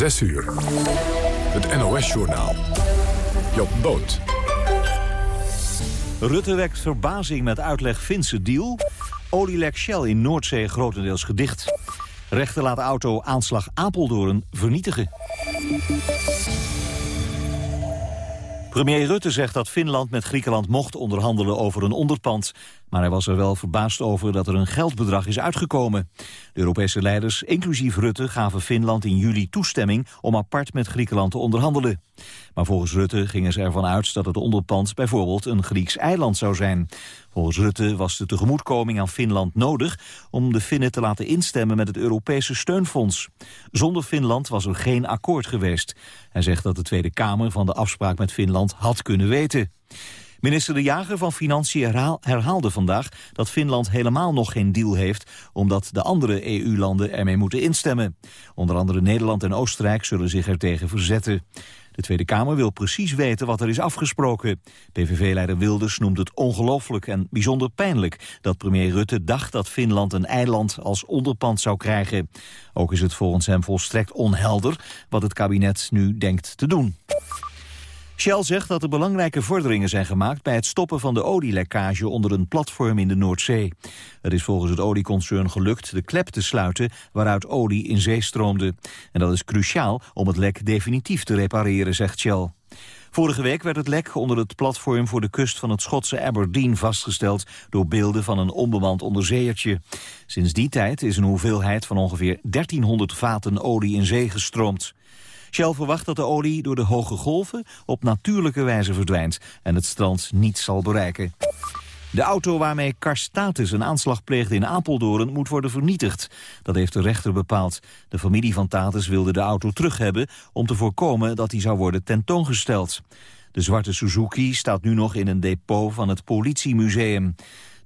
6 uur. Het NOS-journaal. Job Boot. Rutte wekt verbazing met uitleg Finse deal. Olielek Shell in Noordzee grotendeels gedicht. Rechter laat auto aanslag Apeldoorn vernietigen. Premier Rutte zegt dat Finland met Griekenland mocht onderhandelen over een onderpand. Maar hij was er wel verbaasd over dat er een geldbedrag is uitgekomen. De Europese leiders, inclusief Rutte, gaven Finland in juli toestemming om apart met Griekenland te onderhandelen. Maar volgens Rutte gingen ze ervan uit dat het onderpand bijvoorbeeld een Grieks eiland zou zijn. Volgens Rutte was de tegemoetkoming aan Finland nodig om de Finnen te laten instemmen met het Europese steunfonds. Zonder Finland was er geen akkoord geweest. Hij zegt dat de Tweede Kamer van de afspraak met Finland had kunnen weten. Minister De Jager van Financiën herhaalde vandaag dat Finland helemaal nog geen deal heeft, omdat de andere EU-landen ermee moeten instemmen. Onder andere Nederland en Oostenrijk zullen zich ertegen verzetten. De Tweede Kamer wil precies weten wat er is afgesproken. PVV-leider Wilders noemt het ongelooflijk en bijzonder pijnlijk... dat premier Rutte dacht dat Finland een eiland als onderpand zou krijgen. Ook is het volgens hem volstrekt onhelder wat het kabinet nu denkt te doen. Shell zegt dat er belangrijke vorderingen zijn gemaakt bij het stoppen van de olielekkage onder een platform in de Noordzee. Het is volgens het olieconcern gelukt de klep te sluiten waaruit olie in zee stroomde. En dat is cruciaal om het lek definitief te repareren, zegt Shell. Vorige week werd het lek onder het platform voor de kust van het Schotse Aberdeen vastgesteld door beelden van een onbemand onderzeeërtje. Sinds die tijd is een hoeveelheid van ongeveer 1300 vaten olie in zee gestroomd. Shell verwacht dat de olie door de hoge golven op natuurlijke wijze verdwijnt en het strand niet zal bereiken. De auto waarmee Karstatus een aanslag pleegde in Apeldoorn moet worden vernietigd. Dat heeft de rechter bepaald. De familie van Tatus wilde de auto terug hebben om te voorkomen dat hij zou worden tentoongesteld. De zwarte Suzuki staat nu nog in een depot van het politiemuseum.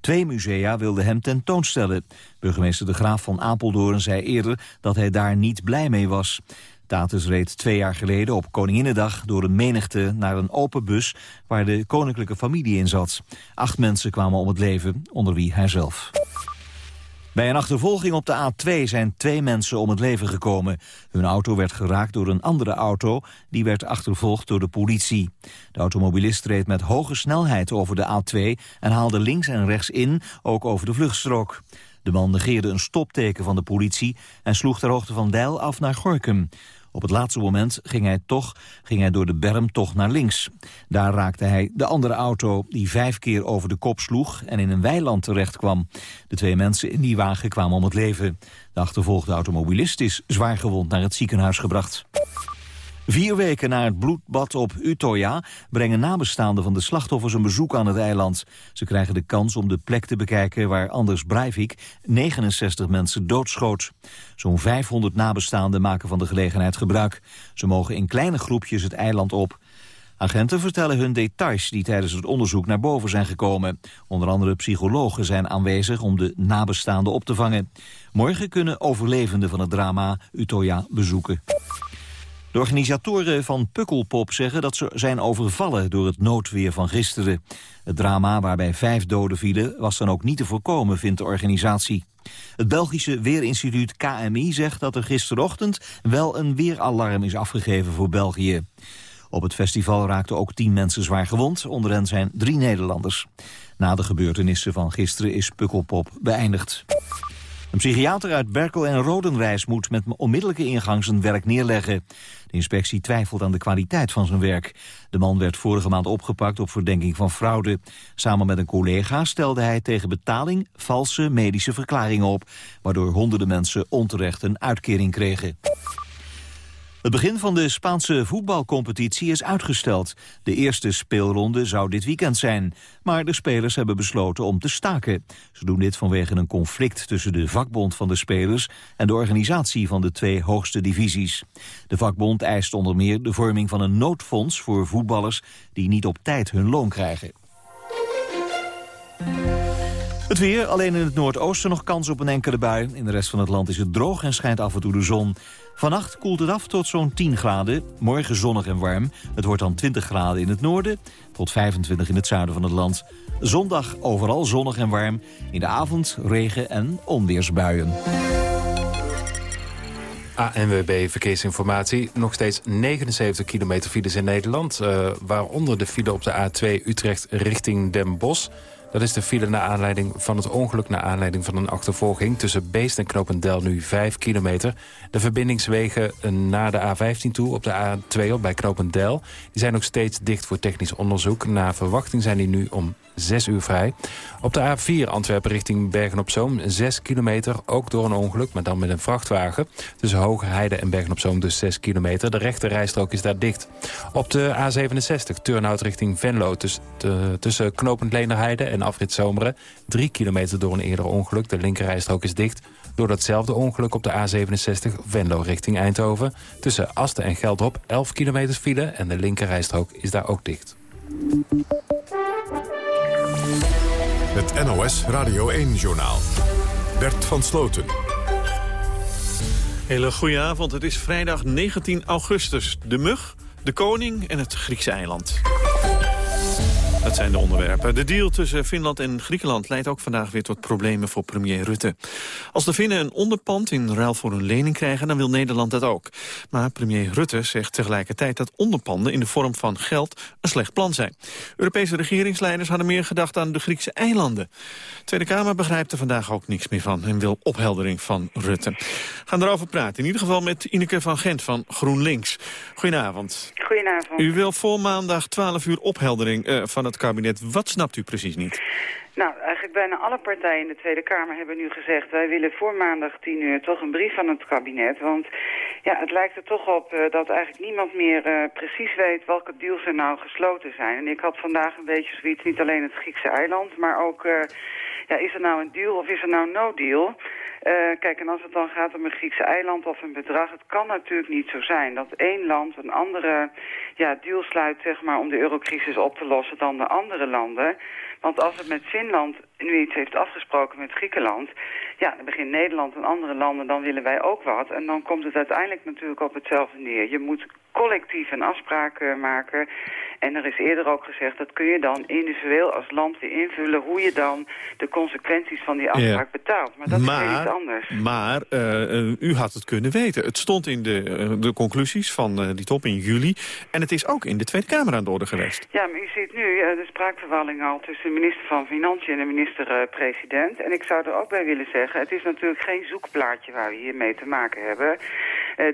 Twee musea wilden hem tentoonstellen. Burgemeester De Graaf van Apeldoorn zei eerder dat hij daar niet blij mee was. Tatus reed twee jaar geleden op Koninginnedag door een menigte naar een open bus waar de koninklijke familie in zat. Acht mensen kwamen om het leven, onder wie hijzelf. Bij een achtervolging op de A2 zijn twee mensen om het leven gekomen. Hun auto werd geraakt door een andere auto, die werd achtervolgd door de politie. De automobilist reed met hoge snelheid over de A2 en haalde links en rechts in, ook over de vluchtstrook. De man negeerde een stopteken van de politie en sloeg ter hoogte van Deil af naar Gorkum. Op het laatste moment ging hij, toch, ging hij door de berm toch naar links. Daar raakte hij de andere auto die vijf keer over de kop sloeg en in een weiland terecht kwam. De twee mensen in die wagen kwamen om het leven. De achtervolgde automobilist is zwaar gewond naar het ziekenhuis gebracht. Vier weken na het bloedbad op Utoya brengen nabestaanden van de slachtoffers een bezoek aan het eiland. Ze krijgen de kans om de plek te bekijken waar Anders Breivik 69 mensen doodschoot. Zo'n 500 nabestaanden maken van de gelegenheid gebruik. Ze mogen in kleine groepjes het eiland op. Agenten vertellen hun details die tijdens het onderzoek naar boven zijn gekomen. Onder andere psychologen zijn aanwezig om de nabestaanden op te vangen. Morgen kunnen overlevenden van het drama Utoya bezoeken. De organisatoren van Pukkelpop zeggen dat ze zijn overvallen door het noodweer van gisteren. Het drama waarbij vijf doden vielen was dan ook niet te voorkomen, vindt de organisatie. Het Belgische Weerinstituut KMI zegt dat er gisterochtend wel een weeralarm is afgegeven voor België. Op het festival raakten ook tien mensen zwaar gewond, onder hen zijn drie Nederlanders. Na de gebeurtenissen van gisteren is Pukkelpop beëindigd. Een psychiater uit Berkel en Rodenrijs moet met onmiddellijke ingang zijn werk neerleggen. De inspectie twijfelt aan de kwaliteit van zijn werk. De man werd vorige maand opgepakt op verdenking van fraude. Samen met een collega stelde hij tegen betaling valse medische verklaringen op... waardoor honderden mensen onterecht een uitkering kregen. Het begin van de Spaanse voetbalcompetitie is uitgesteld. De eerste speelronde zou dit weekend zijn. Maar de spelers hebben besloten om te staken. Ze doen dit vanwege een conflict tussen de vakbond van de spelers... en de organisatie van de twee hoogste divisies. De vakbond eist onder meer de vorming van een noodfonds voor voetballers... die niet op tijd hun loon krijgen. Het weer, alleen in het noordoosten nog kans op een enkele bui. In de rest van het land is het droog en schijnt af en toe de zon. Vannacht koelt het af tot zo'n 10 graden. Morgen zonnig en warm. Het wordt dan 20 graden in het noorden tot 25 in het zuiden van het land. Zondag overal zonnig en warm. In de avond regen en onweersbuien. ANWB Verkeersinformatie. Nog steeds 79 kilometer files in Nederland. Uh, waaronder de file op de A2 Utrecht richting Den Bosch. Dat is de file naar aanleiding van het ongeluk... naar aanleiding van een achtervolging tussen Beest en Knopendel nu 5 kilometer. De verbindingswegen naar de A15 toe op de A2 op bij Knopendel... die zijn nog steeds dicht voor technisch onderzoek. Na verwachting zijn die nu om 6 uur vrij. Op de A4 Antwerpen richting Bergen-op-Zoom 6 kilometer, ook door een ongeluk, maar dan met een vrachtwagen. Tussen Hoge Heide en Bergen-op-Zoom dus 6 kilometer. De rechte rijstrook is daar dicht. Op de A67 Turnhout richting Venlo tussen, Knopend Leenderheide en Afrit Zomeren. 3 kilometer door een eerder ongeluk. De linkerrijstrook is dicht. Door datzelfde ongeluk op de A67 Venlo richting Eindhoven. Tussen Asten en Geldrop 11 kilometer file en de linkerrijstrook is daar ook dicht. Het NOS Radio 1-journaal. Bert van Sloten. Hele goede avond. Het is vrijdag 19 augustus. De mug, de koning en het Griekse eiland. Dat zijn de onderwerpen. De deal tussen Finland en Griekenland leidt ook vandaag weer tot problemen voor premier Rutte. Als de Finnen een onderpand in ruil voor een lening krijgen, dan wil Nederland dat ook. Maar premier Rutte zegt tegelijkertijd dat onderpanden in de vorm van geld een slecht plan zijn. Europese regeringsleiders hadden meer gedacht aan de Griekse eilanden. De Tweede Kamer begrijpt er vandaag ook niks meer van en wil opheldering van Rutte. Gaan erover praten, in ieder geval met Ineke van Gent van GroenLinks. Goedenavond. Goedenavond. U wil voor maandag 12 uur opheldering uh, van het kabinet. Wat snapt u precies niet? Nou, eigenlijk bijna alle partijen in de Tweede Kamer hebben nu gezegd... wij willen voor maandag 10 uur toch een brief van het kabinet. Want ja, het lijkt er toch op uh, dat eigenlijk niemand meer uh, precies weet... welke deals er nou gesloten zijn. En ik had vandaag een beetje zoiets, niet alleen het Griekse eiland... maar ook, uh, ja, is er nou een deal of is er nou no deal... Uh, kijk, en als het dan gaat om een Griekse eiland of een bedrag... het kan natuurlijk niet zo zijn dat één land een andere ja, deal sluit... Zeg maar, om de eurocrisis op te lossen dan de andere landen. Want als het met Finland nu iets heeft afgesproken met Griekenland... ja, dan begint Nederland en andere landen, dan willen wij ook wat. En dan komt het uiteindelijk natuurlijk op hetzelfde neer. Je moet collectief een afspraak uh, maken. En er is eerder ook gezegd, dat kun je dan individueel als land weer invullen... hoe je dan de consequenties van die afspraak ja. betaalt. Maar dat maar, is iets anders. Maar uh, u had het kunnen weten. Het stond in de, uh, de conclusies van die top in juli. En het is ook in de Tweede Kamer aan de orde geweest. Ja, maar u ziet nu de spraakverwarring al tussen de minister van Financiën en de minister-president. en ik zou er ook bij willen zeggen, het is natuurlijk geen zoekplaatje waar we hiermee te maken hebben.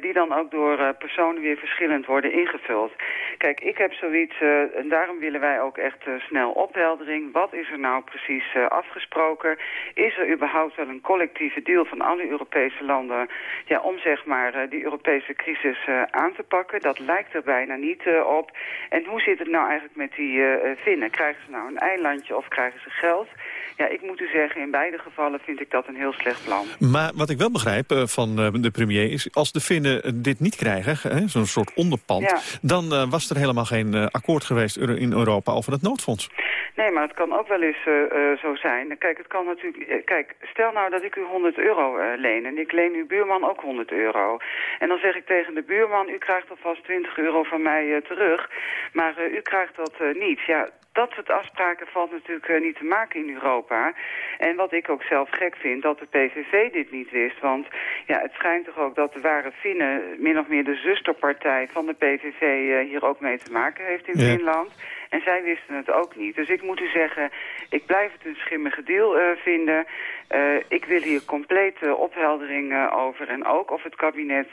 die dan ook door personen weer verschillend worden ingevuld. Kijk, ik heb zoiets uh, en daarom willen wij ook echt uh, snel opheldering. Wat is er nou precies uh, afgesproken? Is er überhaupt wel een collectieve deal van alle Europese landen... Ja, om zeg maar die Europese crisis aan te pakken? Dat lijkt er bijna niet op. En hoe zit het nou eigenlijk met die Finnen? Krijgen ze nou een eilandje of krijgen ze geld? Ja, ik moet u zeggen, in beide gevallen vind ik dat een heel slecht plan. Maar wat ik wel begrijp uh, van uh, de premier is... als de Finnen dit niet krijgen, zo'n soort onderpand... Ja. dan uh, was er helemaal geen akkoord geweest in Europa over het noodfonds. Nee, maar het kan ook wel eens zo zijn. Kijk, het kan natuurlijk... kijk, stel nou dat ik u 100 euro leen... en ik leen uw buurman ook 100 euro. En dan zeg ik tegen de buurman... u krijgt alvast 20 euro van mij terug... maar u krijgt dat niet. Ja, dat soort afspraken valt natuurlijk uh, niet te maken in Europa. En wat ik ook zelf gek vind, dat de PVV dit niet wist. Want ja, het schijnt toch ook dat de ware Finnen, min of meer de zusterpartij van de PVV, uh, hier ook mee te maken heeft in ja. En zij wisten het ook niet. Dus ik moet u zeggen, ik blijf het een schimmige deal uh, vinden. Uh, ik wil hier complete opheldering uh, over. En ook of het kabinet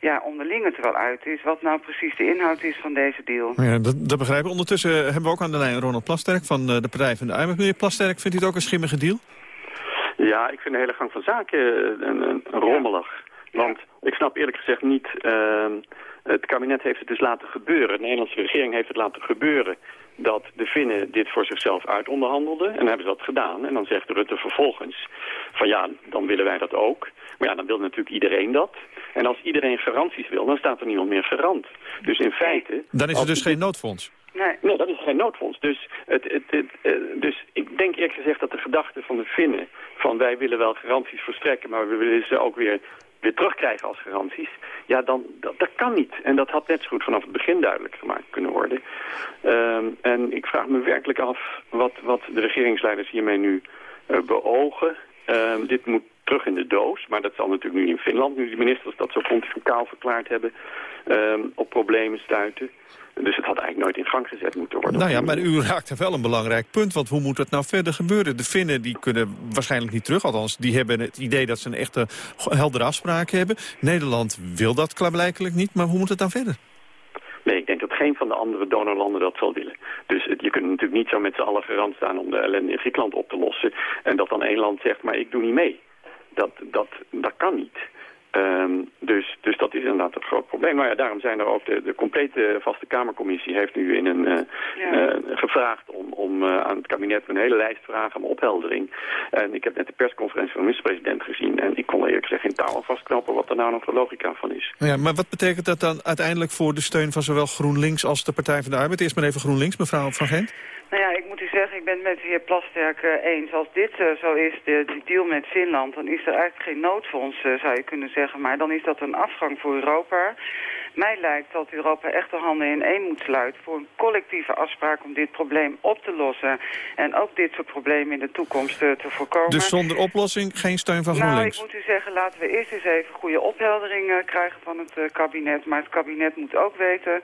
ja, onderling het er wel uit is. Wat nou precies de inhoud is van deze deal. Ja, dat, dat begrijp ik. Ondertussen hebben we ook aan de lijn Ronald Plasterk van de Partij van de Arbeid. Meneer Plasterk, vindt u het ook een schimmige deal? Ja, ik vind de hele gang van zaken een, een, een rommelig. Want ik snap eerlijk gezegd niet... Uh, het kabinet heeft het dus laten gebeuren. De Nederlandse regering heeft het laten gebeuren dat de Finnen dit voor zichzelf uitonderhandelden. En dan hebben ze dat gedaan. En dan zegt Rutte vervolgens van ja, dan willen wij dat ook. Maar ja, dan wil natuurlijk iedereen dat. En als iedereen garanties wil, dan staat er niemand meer garant. Dus in feite... Dan is er dus geen noodfonds? Nee. nee, dat is geen noodfonds. Dus, het, het, het, uh, dus ik denk eerlijk gezegd dat de gedachte van de Finnen... van wij willen wel garanties verstrekken, maar we willen ze ook weer weer terugkrijgen als garanties, ja, dan, dat, dat kan niet. En dat had net zo goed vanaf het begin duidelijk gemaakt kunnen worden. Um, en ik vraag me werkelijk af wat, wat de regeringsleiders hiermee nu uh, beogen. Um, dit moet terug in de doos. Maar dat zal natuurlijk nu in Finland, nu de ministers dat zo pontificaal verklaard hebben, ehm, op problemen stuiten. Dus het had eigenlijk nooit in gang gezet moeten worden. Nou ja, maar u raakt wel een belangrijk punt. Want hoe moet het nou verder gebeuren? De Finnen die kunnen waarschijnlijk niet terug. Althans, die hebben het idee dat ze een echte heldere afspraak hebben. Nederland wil dat klaarblijkelijk niet. Maar hoe moet het dan verder? Nee, ik denk dat geen van de andere donorlanden dat zal willen. Dus je kunt natuurlijk niet zo met z'n allen garant staan om de ellende in Griekenland op te lossen. En dat dan één land zegt, maar ik doe niet mee. Dat, dat, dat kan niet. Um, dus, dus dat is inderdaad een groot probleem. Nou ja, daarom zijn er ook de, de complete vaste Kamercommissie heeft nu in een, uh, ja. uh, gevraagd om, om uh, aan het kabinet een hele lijst vragen om opheldering. En ik heb net de persconferentie van de minister-president gezien en ik kon eerlijk gezegd geen touw aan vastknopen wat er nou nog de logica van is. Ja, maar wat betekent dat dan uiteindelijk voor de steun van zowel GroenLinks als de Partij van de Arbeid? Eerst maar even GroenLinks, mevrouw Van Gent. Nou ja, ik moet u zeggen, ik ben het met de heer Plasterk uh, eens. Als dit uh, zo is, de, de, deal met Finland, dan is er eigenlijk geen noodfonds, uh, zou je kunnen zeggen. Maar dan is dat een afgang voor Europa. Mij lijkt dat Europa echt de handen in één moet sluiten voor een collectieve afspraak om dit probleem op te lossen. En ook dit soort problemen in de toekomst te voorkomen. Dus zonder oplossing geen steun van GroenLinks? Nou, ik moet u zeggen, laten we eerst eens even goede opheldering krijgen van het kabinet. Maar het kabinet moet ook weten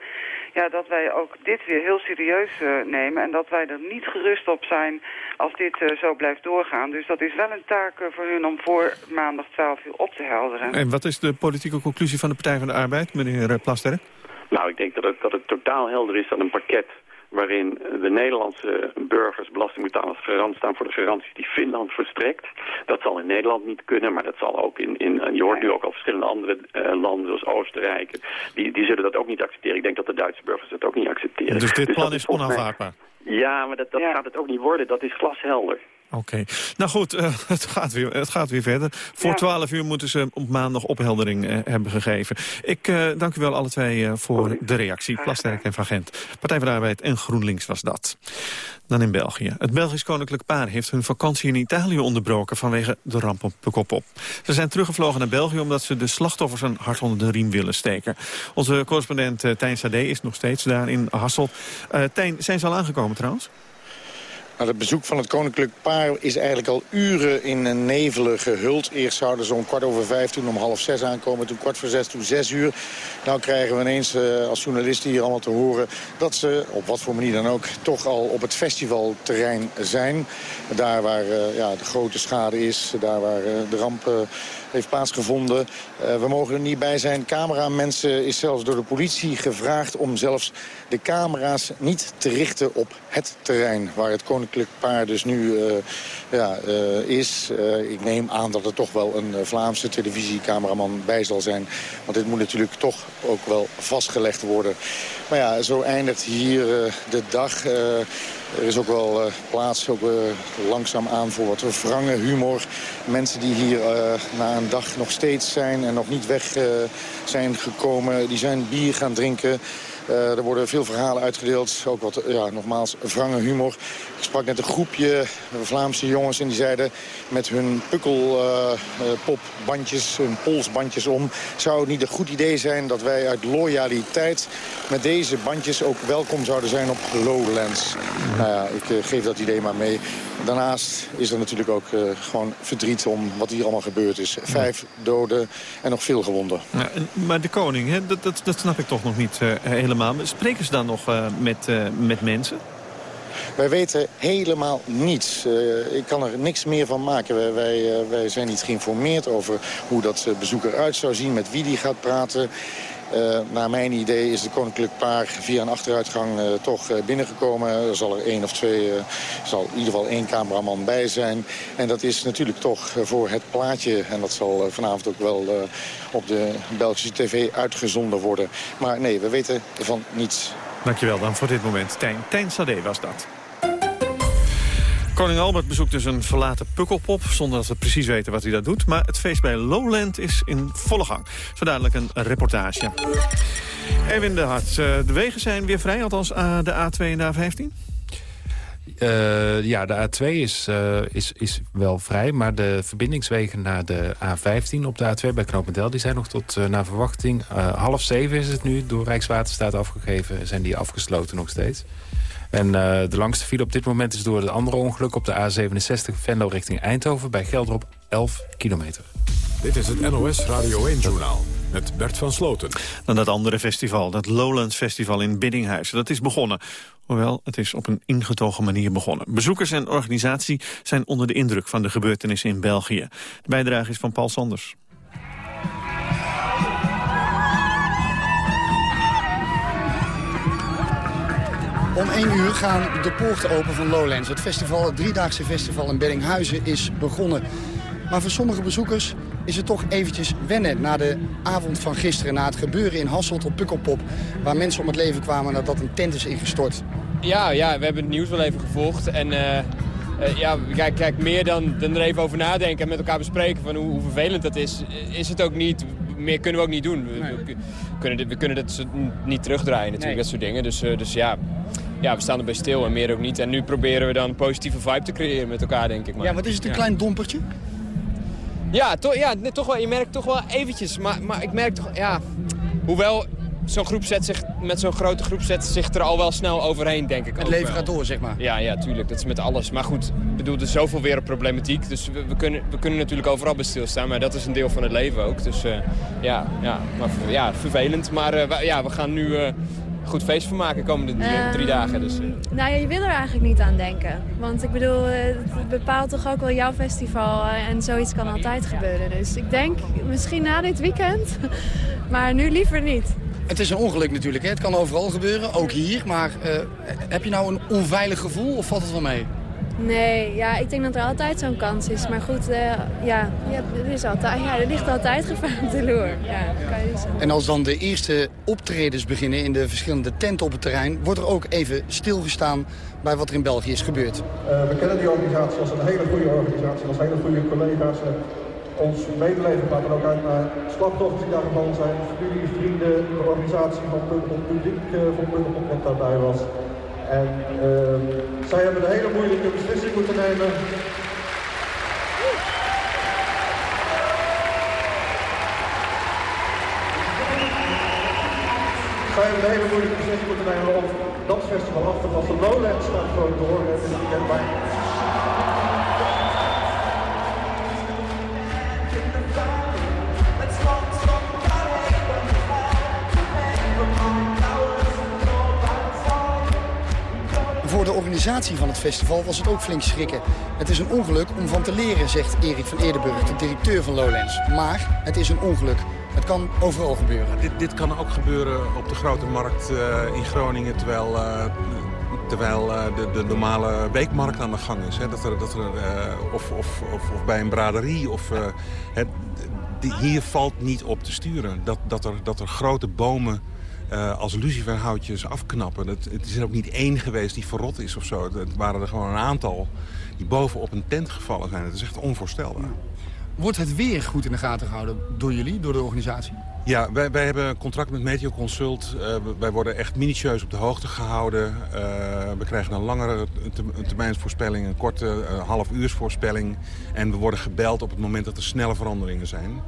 ja, dat wij ook dit weer heel serieus nemen. En dat wij er niet gerust op zijn als dit uh, zo blijft doorgaan. Dus dat is wel een taak uh, voor hun om voor maandag 12 uur op te helderen. En wat is de politieke conclusie van de Partij van de Arbeid, meneer Plasterk? Nou, ik denk dat het, dat het totaal helder is dat een pakket waarin de Nederlandse burgers, belastingbetalers, garant staan voor de garanties die Finland verstrekt. Dat zal in Nederland niet kunnen, maar dat zal ook in, in je hoort nu ook al verschillende andere uh, landen, zoals Oostenrijk, die, die zullen dat ook niet accepteren. Ik denk dat de Duitse burgers dat ook niet accepteren. Dus dit dus plan is onaanvaardbaar? Ja, maar dat, dat ja. gaat het ook niet worden. Dat is glashelder. Oké. Okay. Nou goed, uh, het, gaat weer, het gaat weer verder. Voor ja. 12 uur moeten ze op maandag opheldering uh, hebben gegeven. Ik uh, dank u wel alle twee voor de reactie. Plasterk en Van Gent. Partij van de Arbeid en GroenLinks was dat. Dan in België. Het Belgisch Koninklijk Paar heeft hun vakantie in Italië onderbroken... vanwege de ramp op Pukkelpop. Ze zijn teruggevlogen naar België omdat ze de slachtoffers een hart onder de riem willen steken. Onze correspondent Tijn Sade is nog steeds daar in Hasselt. Tijn, zijn ze al aangekomen trouwens? Het bezoek van het koninklijk paar is eigenlijk al uren in nevelen gehuld. Eerst zouden ze om kwart over vijf, toen om half zes aankomen. Toen kwart voor zes, toen zes uur. Nou krijgen we ineens uh, als journalisten hier allemaal te horen... dat ze, op wat voor manier dan ook, toch al op het festivalterrein zijn. Daar waar uh, ja, de grote schade is, daar waar uh, de ramp heeft plaatsgevonden. Uh, we mogen er niet bij zijn. Cameramensen is zelfs door de politie gevraagd om zelfs de camera's niet te richten op het terrein waar het koninklijk paar dus nu uh, ja, uh, is. ik neem aan dat er toch wel een Vlaamse televisiecameraman bij zal zijn. Want dit moet natuurlijk toch ook wel vastgelegd worden. Maar ja, zo eindigt hier de dag. Er is ook wel uh, plaats ook, uh, langzaam aan voor wat wrange humor. Mensen die hier uh, na een dag nog steeds zijn en nog niet weg zijn gekomen... die zijn bier gaan drinken. Er worden veel verhalen uitgedeeld. Ook wat, ja, nogmaals, wrange humor. Ik sprak net een groepje Vlaamse jongens en die zeiden... met hun pukkelpopbandjes, hun polsbandjes om... zou het niet een goed idee zijn dat wij uit loyaliteit... met deze bandjes ook welkom zouden zijn op Lowlands. Nou ja, ik uh, geef dat idee maar mee. Daarnaast is er natuurlijk ook uh, gewoon verdriet om wat hier allemaal gebeurd is. Vijf doden en nog veel gewonden. Ja, maar de koning, hè, dat, dat, dat snap ik toch nog niet uh, helemaal. Spreken ze dan nog met, met mensen? Wij weten helemaal niets. Uh, ik kan er niks meer van maken. Wij, wij, wij zijn niet geïnformeerd over hoe dat bezoek eruit zou zien... met wie die gaat praten. Uh, naar mijn idee is de koninklijk paar via een achteruitgang uh, toch uh, binnengekomen. Er zal er één of twee, zal in ieder geval één cameraman bij zijn. En dat is natuurlijk toch voor het plaatje. En dat zal vanavond ook wel op de Belgische tv uitgezonden worden. Maar nee, we weten van niets. Dankjewel dan voor dit moment. Tijn, Tijn Sade was dat. Koning Albert bezoekt dus een verlaten pukkelpop... zonder dat we precies weten wat hij daar doet. Maar het feest bij Lowland is in volle gang. Zo dadelijk een reportage. Erwin de Hart, eh, de wegen zijn weer vrij, althans eh, de A2 en de A15? Uh, ja, de A2 is, is, is wel vrij, maar de verbindingswegen naar de A15 op de A2 bij Knopendel... die zijn nog tot naar verwachting. half zeven is het nu door Rijkswaterstaat afgegeven. Zijn die afgesloten nog steeds. En uh, de langste file op dit moment is door het andere ongeluk op de A67 Venlo richting Eindhoven. Bij Gelderop 11 kilometer. Dit is het NOS Radio 1-journaal met Bert van Sloten. Dan dat andere festival, dat Lowlands Festival in Biddinghuizen. Dat is begonnen. Hoewel, het is op een ingetogen manier begonnen. Bezoekers en organisatie zijn onder de indruk van de gebeurtenissen in België. De bijdrage is van Paul Sanders. Om 1 uur gaan de poorten open van Lowlands. Het festival, het driedaagse festival in Beddinghuizen is begonnen. Maar voor sommige bezoekers is het toch eventjes wennen... na de avond van gisteren, na het gebeuren in Hasselt op Pukkelpop... waar mensen om het leven kwamen nadat een tent is ingestort. Ja, ja we hebben het nieuws wel even gevolgd. En uh, uh, ja, kijk, kijk, meer dan, dan er even over nadenken en met elkaar bespreken... van hoe, hoe vervelend dat is, is het ook niet meer kunnen we ook niet doen. We, Nee. we kunnen, dit, we kunnen dit niet terugdraaien natuurlijk, Nee. dat soort dingen. Dus, eh, dus ja, ja, we staan erbij stil en meer ook niet. En nu proberen we dan een positieve vibe te creëren met elkaar, denk ik. Maar, Ja, wat is het, een ja. klein dompertje? Ja, toch, ja nee, toch wel, je merkt toch wel eventjes. Maar, maar ik merk toch, ja... Hoewel zo'n groep zet zich, met zo'n grote groep zet zich er al wel snel overheen, denk ik. Het leven wel. gaat door, zeg maar. Ja, ja, tuurlijk. Dat is met alles. Maar goed, ik bedoel, er is zoveel wereldproblematiek. Dus we, we, kunnen, we kunnen natuurlijk overal bij stilstaan. Maar dat is een deel van het leven ook. Dus eh, ja, ja, maar, ja, vervelend. Maar eh, ja, we gaan nu eh, goed feest van maken de komende drie, Ehm, drie dagen. Dus, eh. Nou ja, je wil er eigenlijk niet aan denken. Want ik bedoel, eh, het bepaalt toch ook wel jouw festival. eh, En zoiets kan altijd gebeuren. Dus ik denk misschien na dit weekend. Maar nu liever niet. Het is een ongeluk natuurlijk, hè? het kan overal gebeuren, ook hier. Maar eh, heb je nou een onveilig gevoel of valt het wel mee? Nee, ja, ik denk dat er altijd zo'n kans is. Maar goed, eh, ja, ja, er, is altijd, ja, er ligt altijd gevaar op de loer. Ja, kan je. En als dan de eerste optredens beginnen in de verschillende tenten op het terrein... wordt er ook even stilgestaan bij wat er in België is gebeurd. Eh, we kennen die organisatie als een hele goede organisatie, als hele goede collega's. En ons medeleven gaat er ook uit naar slachtoffers die daar gevallen zijn, familie, vrienden, de organisatie van Pukkelpop, publiek eh, van Pukkelpop wat daarbij was. En ehm, zij hebben een hele moeilijke beslissing moeten nemen. Zij hebben een hele moeilijke beslissing moeten nemen om dat festival af te passen. Lowlands gaat gewoon door. Is niet maar Voor organisatie van het festival was het ook flink schrikken. Het is een ongeluk om van te leren, zegt Erik van Eerdenburg, de directeur van Lowlands. Maar het is een ongeluk. Het kan overal gebeuren. Dit, dit kan ook gebeuren op de grote markt eh, in Groningen... terwijl, eh, terwijl eh, de, de normale weekmarkt aan de gang is. Hè. Dat er, dat er, of, of, of, of bij een braderie. Of, die, hier valt niet op te sturen. Dat, dat, er, dat er grote bomen eh, als luciferhoutjes afknappen. Dat, het is er ook niet één geweest die verrot is of zo. Het waren er gewoon een aantal die boven op een tent gevallen zijn. Het is echt onvoorstelbaar. Wordt het weer goed in de gaten gehouden door jullie, door de organisatie? Ja, wij, wij hebben een contract met Meteo Consult. Eh, wij worden echt minutieus op de hoogte gehouden. Eh, we krijgen een langere termijnsvoorspelling, een korte half uursvoorspelling. En we worden gebeld op het moment dat er snelle veranderingen zijn.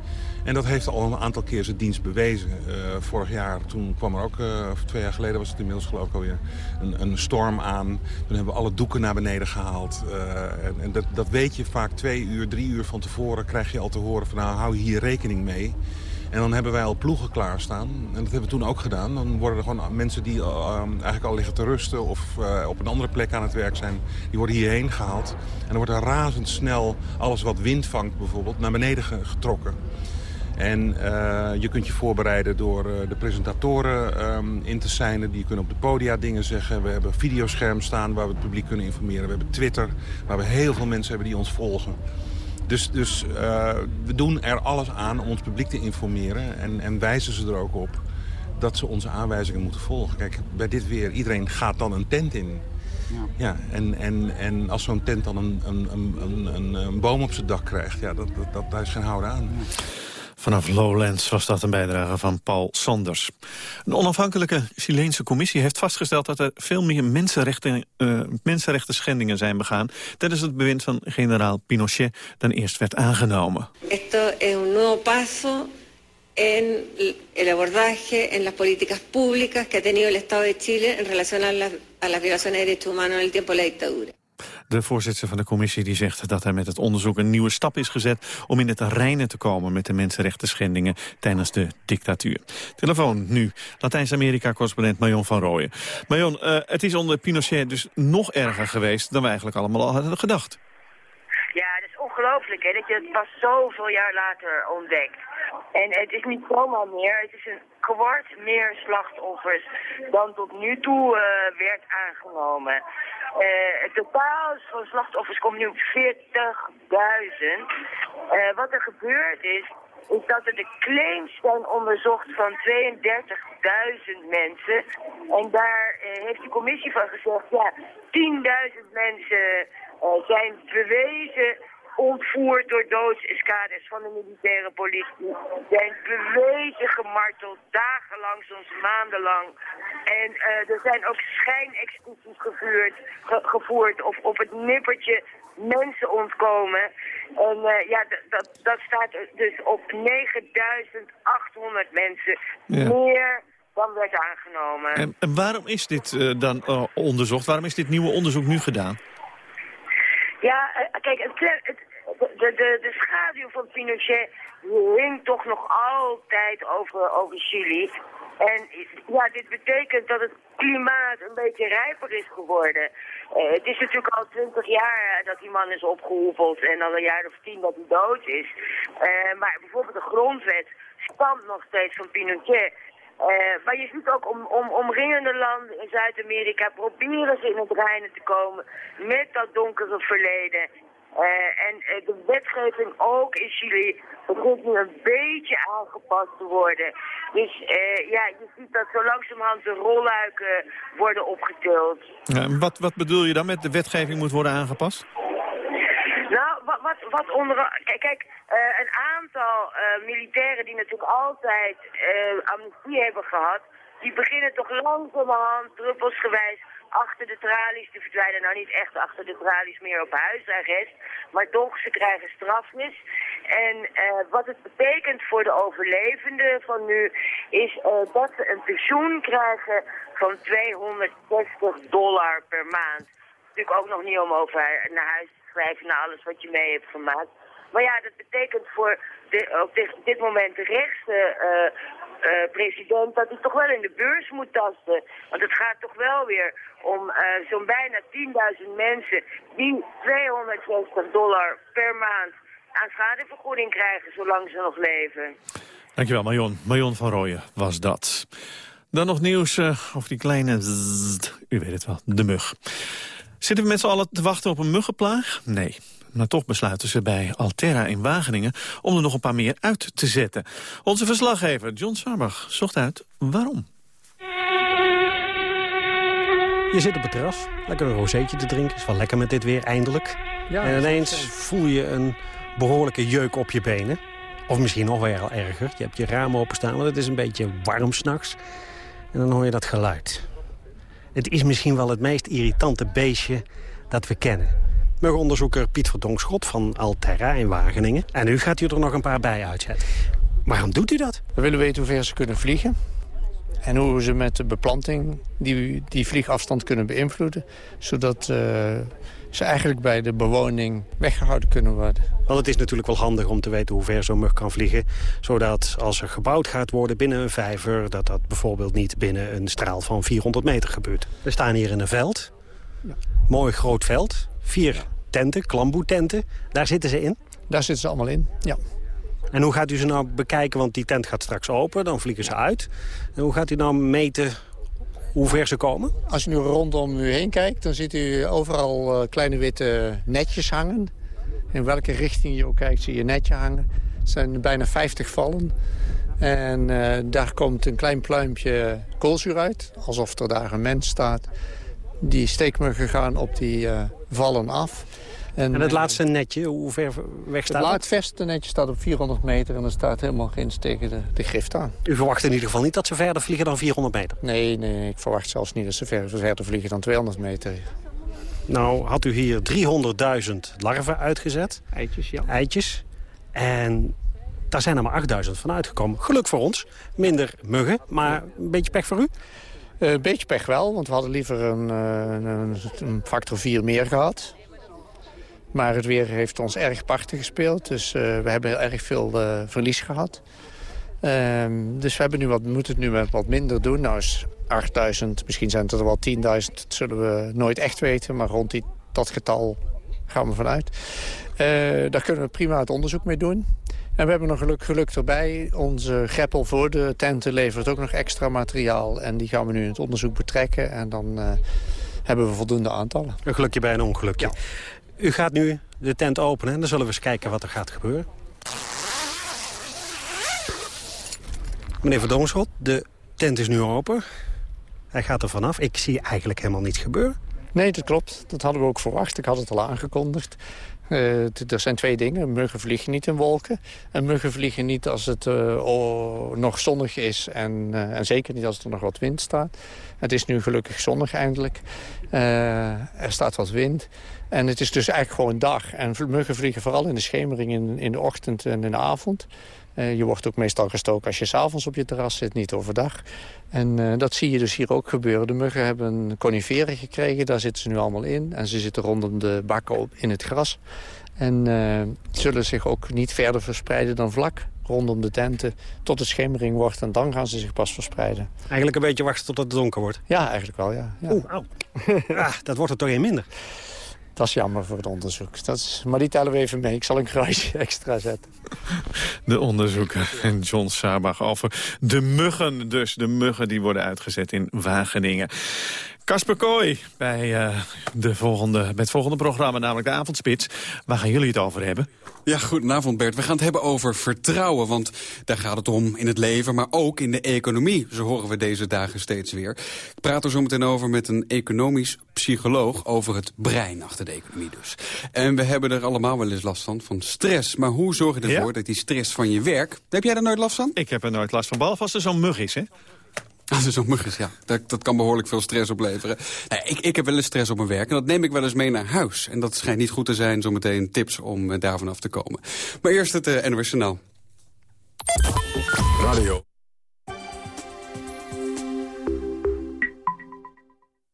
En dat heeft al een aantal keer zijn dienst bewezen. Eh, vorig jaar, toen kwam er ook, eh, of twee jaar geleden was het inmiddels geloof ik alweer, een, een storm aan. Toen hebben we alle doeken naar beneden gehaald. Eh, en en dat, dat weet je vaak twee uur, drie uur van tevoren krijg je al te horen van nou hou hier rekening mee. En dan hebben wij al ploegen klaarstaan. En dat hebben we toen ook gedaan. Dan worden er gewoon mensen die eigenlijk al liggen te rusten... of op een andere plek aan het werk zijn, die worden hierheen gehaald. En dan wordt er razendsnel alles wat wind vangt bijvoorbeeld naar beneden ge- getrokken. En eh, je kunt je voorbereiden door eh, de presentatoren ehm, in te signen. Die kunnen op de podia dingen zeggen. We hebben een videoscherm staan waar we het publiek kunnen informeren. We hebben Twitter, waar we heel veel mensen hebben die ons volgen. Dus, dus eh, we doen er alles aan om ons publiek te informeren. En, en wijzen ze er ook op dat ze onze aanwijzingen moeten volgen. Kijk, bij dit weer, iedereen gaat dan een tent in. Ja, en, en, en als zo'n tent dan een, een, een, een, boom op zijn dak krijgt... Ja, dat, dat, dat, daar is geen houden aan. Vanaf Lowlands was dat een bijdrage van Paul Sanders. Een onafhankelijke Chileense commissie heeft vastgesteld... dat er veel meer mensenrechten, eh, mensenrechten schendingen zijn begaan... tijdens het bewind van generaal Pinochet dan eerst werd aangenomen. Esto es un nuevo paso en el abordaje en las políticas públicas que ha tenido el Estado de Chile en relación a, las- a las violaciones de derechos humanos en el tiempo de la dictadura. De voorzitter van de commissie die zegt dat er met het onderzoek een nieuwe stap is gezet om in het reinen te komen met de mensenrechten schendingen tijdens de dictatuur. Telefoon nu, Latijns-Amerika-correspondent Marion van Rooyen. Marion, uh, het is onder Pinochet dus nog erger geweest dan we eigenlijk allemaal al hadden gedacht. Ja, dat is ongelooflijk hè, dat je het pas zoveel jaar later ontdekt. En het is niet zomaar meer, het is een kwart meer slachtoffers dan tot nu toe uh, werd aangenomen. Uh, het totaal van slachtoffers komt nu op 40.000. Uh, wat er gebeurd is, is dat er de claims zijn onderzocht van 32.000 mensen. En daar heeft de commissie van gezegd, ja, 10.000 mensen zijn bewezen ontvoerd door doodseskaders van de militaire politie. Zijn bewezen gemarteld, dagenlang, soms maandenlang. En uh, er zijn ook schijnexecuties gevoerd, ge gevoerd of op het nippertje mensen ontkomen. En uh, ja, dat, dat staat dus op 9800 mensen ja. meer dan werd aangenomen. En, en waarom is dit uh, dan onderzocht? Waarom is dit nieuwe onderzoek nu gedaan? Ja, uh, kijk, het, de, de, de schaduw van Pinochet hing toch nog altijd over, over Chili. En ja, dit betekent dat het klimaat een beetje rijper is geworden. Uh, het is natuurlijk al twintig jaar dat die man is opgehoepeld en al een jaar of tien dat hij dood is. Maar bijvoorbeeld de grondwet stamt nog steeds van Pinochet. Uh, maar je ziet ook om, om omringende landen in Zuid-Amerika proberen ze in het reinen te komen met dat donkere verleden. Uh, en uh, de wetgeving ook in Chili begint nu een beetje aangepast te worden. Dus ja, je ziet dat zo langzamerhand de rolluiken worden opgetild. wat, wat bedoel je dan met de wetgeving moet worden aangepast? Nou, wat, wat, wat onder... Kijk, kijk een aantal militairen die natuurlijk altijd amnestie hebben gehad... die beginnen toch langzamerhand, druppelsgewijs achter de tralies te verdwijnen. Nou, niet echt achter de tralies meer op huisarrest, maar toch, ze krijgen strafnis. En wat het betekent voor de overlevenden van nu, is dat ze een pensioen krijgen van 260 dollar per maand. Natuurlijk ook nog niet om over naar huis te schrijven naar alles wat je mee hebt gemaakt. Maar ja, dat betekent voor de, op dit, moment de rechtse uh, uh, president dat hij toch wel in de beurs moet tasten. Want het gaat toch wel weer om uh, zo'n bijna 10.000 mensen die 260 dollar per maand aan schadevergoeding krijgen zolang ze nog leven. Dankjewel Marion. Marion van Rooyen was dat. Dan nog nieuws uh, over die kleine, zzzt, u weet het wel, de mug. Zitten we met z'n allen te wachten op een muggenplaag? Nee. Maar toch besluiten ze bij Altera in Wageningen om er nog een paar meer uit te zetten. Onze verslaggever John Sarbach zocht uit waarom. Je zit op het terras, lekker een rozeetje te drinken. Is wel lekker met dit weer, eindelijk. Ja, en ineens voel je een behoorlijke jeuk op je benen. Of misschien nog wel erger. Je hebt je ramen openstaan, want het is een beetje warm s'nachts. En dan hoor je dat geluid. Het is misschien wel het meest irritante beestje dat we kennen. Muggenonderzoeker Piet Verdonkschot van Alterra in Wageningen. En nu gaat u er nog een paar bij uitzetten. Waarom doet u dat? We willen weten hoe ver ze kunnen vliegen. En hoe ze met de beplanting die, die vliegafstand kunnen beïnvloeden. Zodat uh, ze eigenlijk bij de bewoning weggehouden kunnen worden. Want het is natuurlijk wel handig om te weten hoe ver zo'n mug kan vliegen. Zodat als er gebouwd gaat worden binnen een vijver... dat dat bijvoorbeeld niet binnen een straal van 400 meter gebeurt. We staan hier in een veld. Ja. Mooi groot veld. Vier tenten, klamboetenten. Daar zitten ze in? Daar zitten ze allemaal in, ja. En hoe gaat u ze nou bekijken? Want die tent gaat straks open, dan vliegen ze uit. En hoe gaat u nou meten hoe ver ze komen? Als u nu rondom u heen kijkt, dan ziet u overal kleine witte netjes hangen. In welke richting je ook kijkt, zie je netje hangen. Het zijn bijna 50 vallen. En uh, daar komt een klein pluimpje koolzuur uit, alsof er daar een mens staat. Die steekmuggen gaan op die uh, vallen af. En, en, het laatste netje, hoe ver weg staat het? Het verste netje staat op 400 meter en er staat helemaal ginds tegen de, de grift aan. U verwacht in ieder geval niet dat ze verder vliegen dan 400 meter? Nee, nee ik verwacht zelfs niet dat ze verder, verder vliegen dan 200 meter. Nou had u hier 300.000 larven uitgezet. Eitjes, ja. Eitjes. En daar zijn er maar 8000 van uitgekomen. Geluk voor ons. Minder muggen, maar een beetje pech voor u? Een uh, beetje pech wel, want we hadden liever een, uh, een, een factor 4 meer gehad. Maar het weer heeft ons erg parten gespeeld. Dus we hebben erg veel verlies gehad. Ehm, dus we, hebben nu wat, moeten het nu met wat minder doen. Nou is 8000, misschien zijn het er wel 10.000. Dat zullen we nooit echt weten. Maar rond die, dat getal gaan we vanuit. daar kunnen we prima het onderzoek mee doen. En we hebben nog geluk, geluk erbij. Onze greppel voor de tenten levert ook nog extra materiaal. En die gaan we nu in het onderzoek betrekken. En dan uh, hebben we voldoende aantallen. Een gelukje bij een ongelukje. Ja. U gaat nu de tent openen en dan zullen we eens kijken wat er gaat gebeuren. Meneer Verdomschot, de tent is nu open. Hij gaat er vanaf. Ik zie eigenlijk helemaal niets gebeuren. Nee, dat klopt. Dat hadden we ook verwacht. Ik had het al aangekondigd. Uh, er zijn twee dingen. Muggen vliegen niet in wolken. En muggen vliegen niet als het uh, nog zonnig is. En, uh, en, zeker niet als er nog wat wind staat. Het is nu gelukkig zonnig eindelijk. er staat wat wind. En het is dus eigenlijk gewoon dag. En muggen vliegen vooral in de schemering in, in de ochtend en in de avond. Uh, je wordt ook meestal gestoken als je s'avonds op je terras zit, niet overdag. En uh, dat zie je dus hier ook gebeuren. De muggen hebben coniferen gekregen, daar zitten ze nu allemaal in. En ze zitten rondom de bakken in het gras. En uh, zullen zich ook niet verder verspreiden dan vlak rondom de tenten... tot de schemering wordt en dan gaan ze zich pas verspreiden. Eigenlijk een beetje wachten tot het donker wordt? Ja, eigenlijk wel, ja. ja. Oeh, ah, dat wordt er toch een minder. Dat is jammer voor het onderzoek. Dat is, maar die tellen we even mee. Ik zal een kruisje extra zetten. De onderzoeker John Sabach over de muggen. Dus de muggen die worden uitgezet in Wageningen. Kasper Kooi bij, uh, de volgende, bij het volgende programma, namelijk de Avondspits. Waar gaan jullie het over hebben? Ja, goedenavond Bert. We gaan het hebben over vertrouwen, want daar gaat het om in het leven, maar ook in de economie. Zo horen we deze dagen steeds weer. Ik praat er zo meteen over met een economisch psycholoog over het brein achter de economie dus. En we hebben er allemaal wel eens last van, van stress. Maar hoe zorg je ervoor dat die stress van je werk... Heb jij er nooit last van? Ik heb er nooit last van, behalve als er zo'n mug is, hè? Als er zo'n mug is, ja. Dat, dat kan behoorlijk veel stress opleveren. Nou, ik, ik heb wel eens stress op mijn werk en dat neem ik wel eens mee naar huis. En dat schijnt niet goed te zijn, zometeen tips om uh, daarvan af te komen. Maar eerst het uh, NOS Journaal. Radio.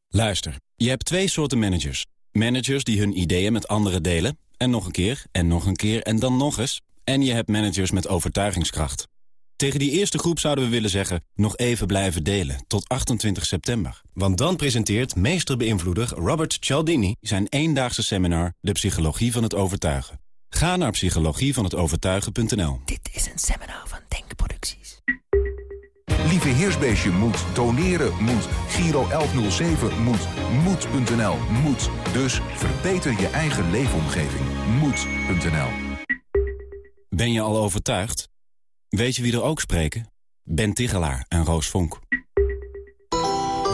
Luister, je hebt twee soorten managers. Managers die hun ideeën met anderen delen. En nog een keer, en nog een keer, en dan nog eens. En je hebt managers met overtuigingskracht. Tegen die eerste groep zouden we willen zeggen... nog even blijven delen, tot 28 september. Want dan presenteert meesterbeïnvloeder Robert Cialdini... zijn eendaagse seminar De Psychologie van het Overtuigen. Ga naar psychologievanhetovertuigen.nl Dit is een seminar van Denkproducties. Lieve Heersbeestje moet, doneren moet, Giro 1107 moet, moed.nl moet. Dus verbeter je eigen leefomgeving. Moed.nl Ben je al overtuigd? Weet je wie er ook spreken? Ben Tigelaar en Roos Vonk.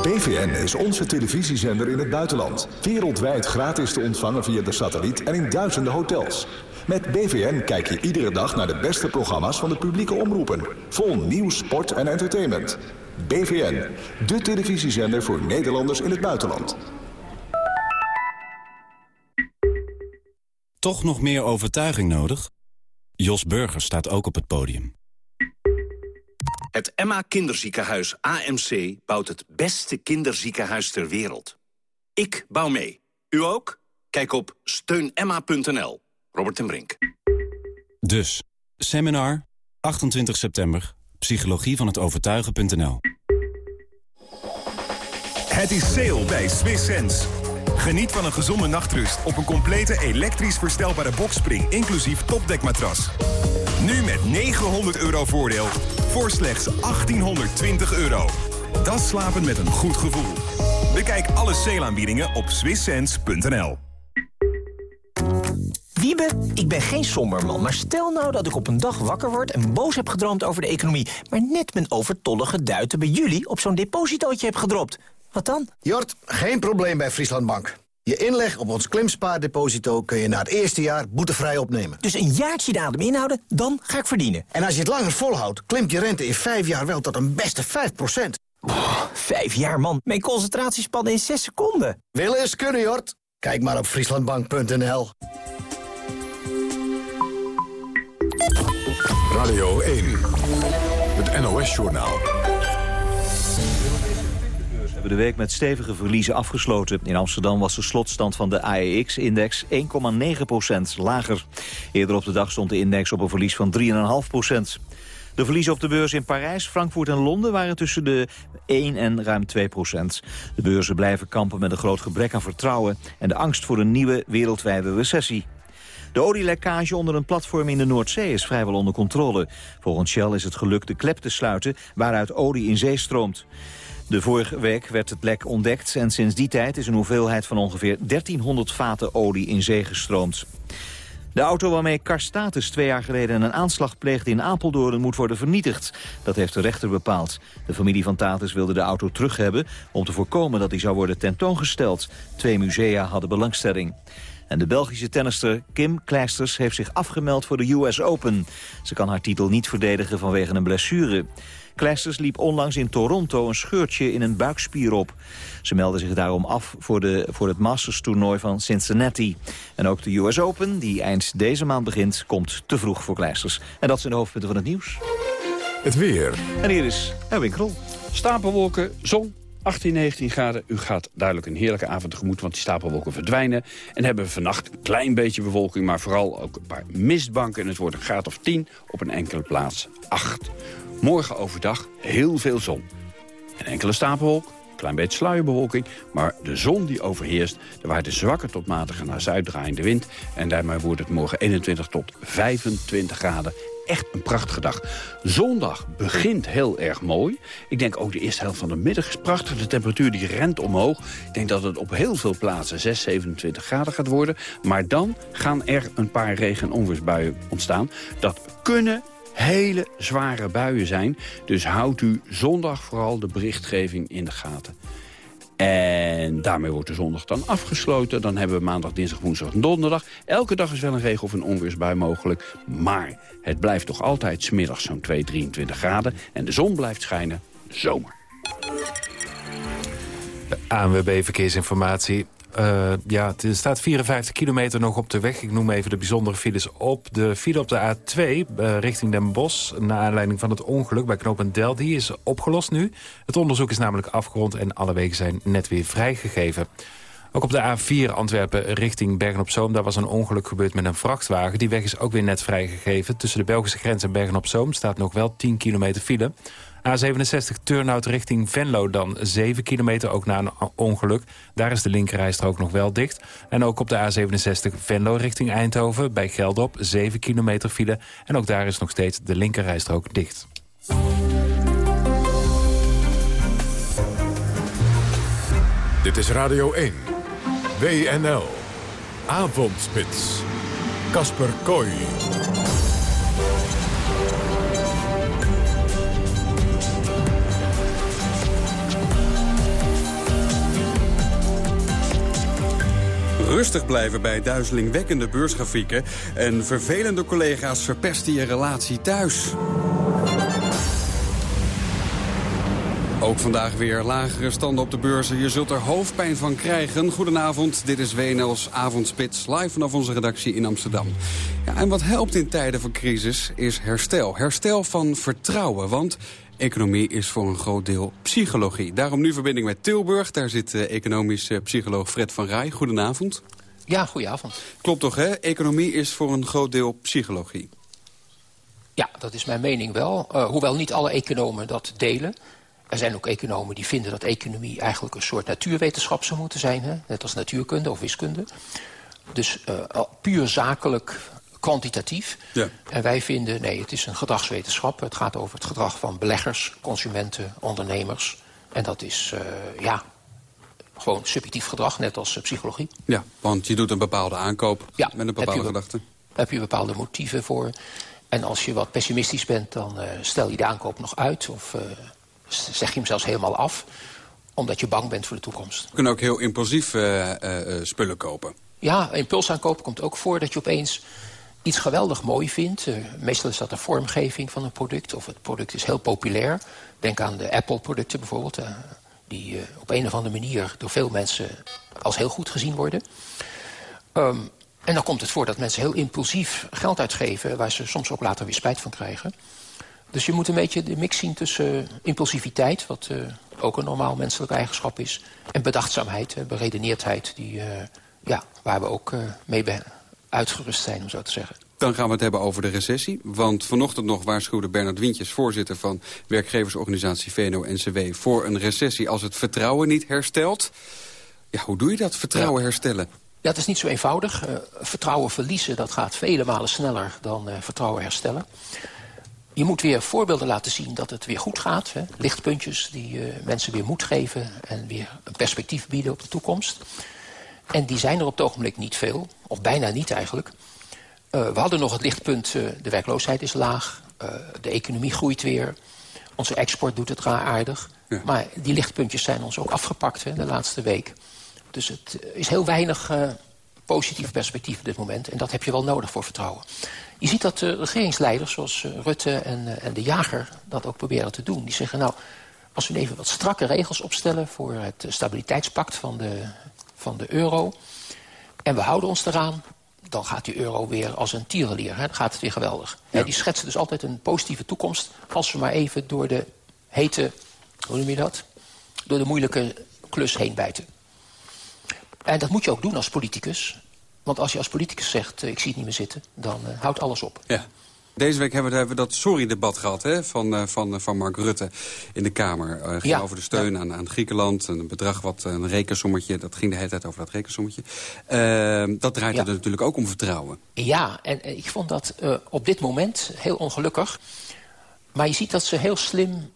BVN is onze televisiezender in het buitenland. Wereldwijd gratis te ontvangen via de satelliet en in duizenden hotels. Met BVN kijk je iedere dag naar de beste programma's van de publieke omroepen. Vol nieuws, sport en entertainment. BVN, de televisiezender voor Nederlanders in het buitenland. Toch nog meer overtuiging nodig? Jos Burger staat ook op het podium. Het Emma Kinderziekenhuis AMC bouwt het beste kinderziekenhuis ter wereld. Ik bouw mee. U ook? Kijk op steunemma.nl. Robert en Brink. Dus, seminar, 28 september, psychologie van het overtuigen.nl. Het is sale bij Swiss Sense. Geniet van een gezonde nachtrust op een complete elektrisch verstelbare bokspring... inclusief topdekmatras. Nu met 900 euro voordeel voor slechts 1820 euro. Dat slapen met een goed gevoel. Bekijk alle sale op swisssense.nl. Wiebe, ik ben geen somberman, maar stel nou dat ik op een dag wakker word... en boos heb gedroomd over de economie... maar net mijn overtollige duiten bij jullie op zo'n depositootje heb gedropt. Wat dan? Jort, geen probleem bij Frieslandbank. Je inleg op ons klimspaardeposito kun je na het eerste jaar boetevrij opnemen. Dus een jaartje de adem inhouden, dan ga ik verdienen. En als je het langer volhoudt, klimt je rente in vijf jaar wel tot een beste 5% Vijf jaar, man. Mijn concentratiespannen in zes seconden. Willen eens kunnen, Jort. Kijk maar op frieslandbank.nl. Radio 1, het NOS-journaal. Hebben de week met stevige verliezen afgesloten. In Amsterdam was de slotstand van de AEX-index 1,9% lager. Eerder op de dag stond de index op een verlies van 3,5% de verliezen op de beurs in Parijs, Frankfurt en Londen waren tussen de 1 en ruim 2 procent. De beurzen blijven kampen met een groot gebrek aan vertrouwen... en de angst voor een nieuwe wereldwijde recessie. De olielekkage onder een platform in de Noordzee is vrijwel onder controle. Volgens Shell is het gelukt de klep te sluiten waaruit olie in zee stroomt. De vorige week werd het lek ontdekt en sinds die tijd is een hoeveelheid van ongeveer 1300 vaten olie in zee gestroomd. De auto waarmee Karstatus twee jaar geleden een aanslag pleegde in Apeldoorn moet worden vernietigd. Dat heeft de rechter bepaald. De familie van Tatus wilde de auto terug hebben om te voorkomen dat hij zou worden tentoongesteld. Twee musea hadden belangstelling. En de Belgische tennister Kim Kleisters heeft zich afgemeld voor de US Open. Ze kan haar titel niet verdedigen vanwege een blessure. Kleisters liep onlangs in Toronto een scheurtje in een buikspier op. Ze meldde zich daarom af voor, de, voor het Masters-toernooi van Cincinnati. En ook de US Open, die eind deze maand begint, komt te vroeg voor Kleisters. En dat zijn de hoofdpunten van het nieuws. Het weer. En hier is Erwin Krol. Stapelwolken, zon, 18, 19 graden. U gaat duidelijk een heerlijke avond tegemoet, want die stapelwolken verdwijnen. En hebben we vannacht een klein beetje bewolking, maar vooral ook een paar mistbanken. En het wordt een graad of 10, op een enkele plaats 8. Morgen overdag heel veel zon. Een enkele stapelwolk, een klein beetje sluierbewolking... maar de zon die overheerst, er waait een zwakke tot matige naar zuid draaiende wind... en daarmee wordt het morgen 21 tot 25 graden echt een prachtige dag. Zondag begint heel erg mooi. Ik denk ook de eerste helft van de middag is prachtig. De temperatuur die rent omhoog. Ik denk dat het op heel veel plaatsen 6, 27 graden gaat worden. Maar dan gaan er een paar regen- en onweersbuien ontstaan. Dat kunnen hele zware buien zijn. Dus houdt u zondag vooral de berichtgeving in de gaten. En daarmee wordt de zondag dan afgesloten. Dan hebben we maandag, dinsdag, woensdag en donderdag. Elke dag is wel een regen of een onweersbui mogelijk. Maar het blijft toch altijd smiddags zo'n 2, 23 graden. En de zon blijft schijnen. Zomer. ANWB Verkeersinformatie. Uh, ja, er staat 54 kilometer nog op de weg. Ik noem even de bijzondere files op. De file op de A2 uh, richting Den Bosch... naar aanleiding van het ongeluk bij knooppunt Del... die is opgelost nu. Het onderzoek is namelijk afgerond... en alle wegen zijn net weer vrijgegeven. Ook op de A4 Antwerpen richting Bergen-op-Zoom... daar was een ongeluk gebeurd met een vrachtwagen. Die weg is ook weer net vrijgegeven. Tussen de Belgische grens en Bergen-op-Zoom... staat nog wel 10 kilometer file... A67 Turnhout richting Venlo dan 7 kilometer, ook na een ongeluk. Daar is de linkerrijstrook nog wel dicht. En ook op de A67 Venlo richting Eindhoven bij Geldop 7 kilometer file. En ook daar is nog steeds de linkerrijstrook dicht. Dit is Radio 1. WNL. Avondspits. Kasper Kooi. Rustig blijven bij duizelingwekkende beursgrafieken... en vervelende collega's verpesten je relatie thuis. Ook vandaag weer lagere standen op de beurzen. Je zult er hoofdpijn van krijgen. Goedenavond, dit is WNL's Avondspits, live vanaf onze redactie in Amsterdam. Ja, en wat helpt in tijden van crisis is herstel. Herstel van vertrouwen, want Economie is voor een groot deel psychologie. Daarom nu verbinding met Tilburg. Daar zit uh, economisch uh, psycholoog Fred van Rij. Goedenavond. Ja, goedenavond. Klopt toch, hè? Economie is voor een groot deel psychologie. Ja, dat is mijn mening wel. Uh, hoewel niet alle economen dat delen. Er zijn ook economen die vinden dat economie eigenlijk een soort natuurwetenschap zou moeten zijn. Hè? Net als natuurkunde of wiskunde. Dus puur zakelijk kwantitatief. Ja. En wij vinden, nee, het is een gedragswetenschap. Het gaat over het gedrag van beleggers, consumenten, ondernemers. En dat is, uh, ja, gewoon subjectief gedrag, net als uh, psychologie. Ja, want je doet een bepaalde aankoop ja, met een bepaalde gedachte. Daar heb je bepaalde motieven voor. En als je wat pessimistisch bent, dan uh, stel je de aankoop nog uit. Of zeg je hem zelfs helemaal af omdat je bang bent voor de toekomst. Je kunt ook heel impulsief spullen kopen. Ja, impulsaankoop komt ook voor dat je opeens iets geweldig mooi vindt. Uh, meestal is dat de vormgeving van een product of het product is heel populair. Denk aan de Apple-producten bijvoorbeeld, uh, die uh, op een of andere manier door veel mensen als heel goed gezien worden. Um, en dan komt het voor dat mensen heel impulsief geld uitgeven... waar ze soms ook later weer spijt van krijgen. Dus je moet een beetje de mix zien tussen impulsiviteit... wat ook een normaal menselijk eigenschap is. En bedachtzaamheid, beredeneerdheid, die, ja, waar we ook mee uitgerust zijn, om zo te zeggen. Dan gaan we het hebben over de recessie. Want vanochtend nog waarschuwde Bernard Wientjes, voorzitter van werkgeversorganisatie VNO-NCW... voor een recessie als het vertrouwen niet herstelt. Ja, hoe doe je dat, vertrouwen herstellen? Ja, het is niet zo eenvoudig. Uh, vertrouwen verliezen, dat gaat vele malen sneller dan uh, vertrouwen herstellen. Je moet weer voorbeelden laten zien dat het weer goed gaat. Hè? Lichtpuntjes die uh, mensen weer moed geven en weer een perspectief bieden op de toekomst. En die zijn er op het ogenblik niet veel, of bijna niet eigenlijk. we hadden nog het lichtpunt, de werkloosheid is laag, de economie groeit weer. Onze export doet het raar aardig. Ja. Maar die lichtpuntjes zijn ons ook afgepakt hè, de laatste week. Dus het is heel weinig positief perspectief op dit moment. En dat heb je wel nodig voor vertrouwen. Je ziet dat uh, regeringsleiders zoals Rutte en, en de jager dat ook proberen te doen. Die zeggen, nou, als we even wat strakke regels opstellen... voor het stabiliteitspact van de, van de euro... en we houden ons eraan, dan gaat die euro weer als een tierenlier. Hè? Dan gaat het weer geweldig. Ja. die schetsen dus altijd een positieve toekomst... als we maar even door de hete, hoe noem je dat? Door de moeilijke klus heen bijten. En dat moet je ook doen als politicus. Want als je als politicus zegt, uh, ik zie het niet meer zitten, dan uh, houdt alles op. Ja. Deze week hebben we, hebben we dat sorry-debat gehad hè, van, uh, van, van Mark Rutte in de Kamer. Uh, ging ja, over de steun ja. aan, aan Griekenland. Een bedrag, wat, een rekensommetje. Dat ging de hele tijd over dat rekensommetje. Uh, dat draait ja. er natuurlijk ook om vertrouwen. Ja, en ik vond dat op dit moment heel ongelukkig. Maar je ziet dat ze heel slim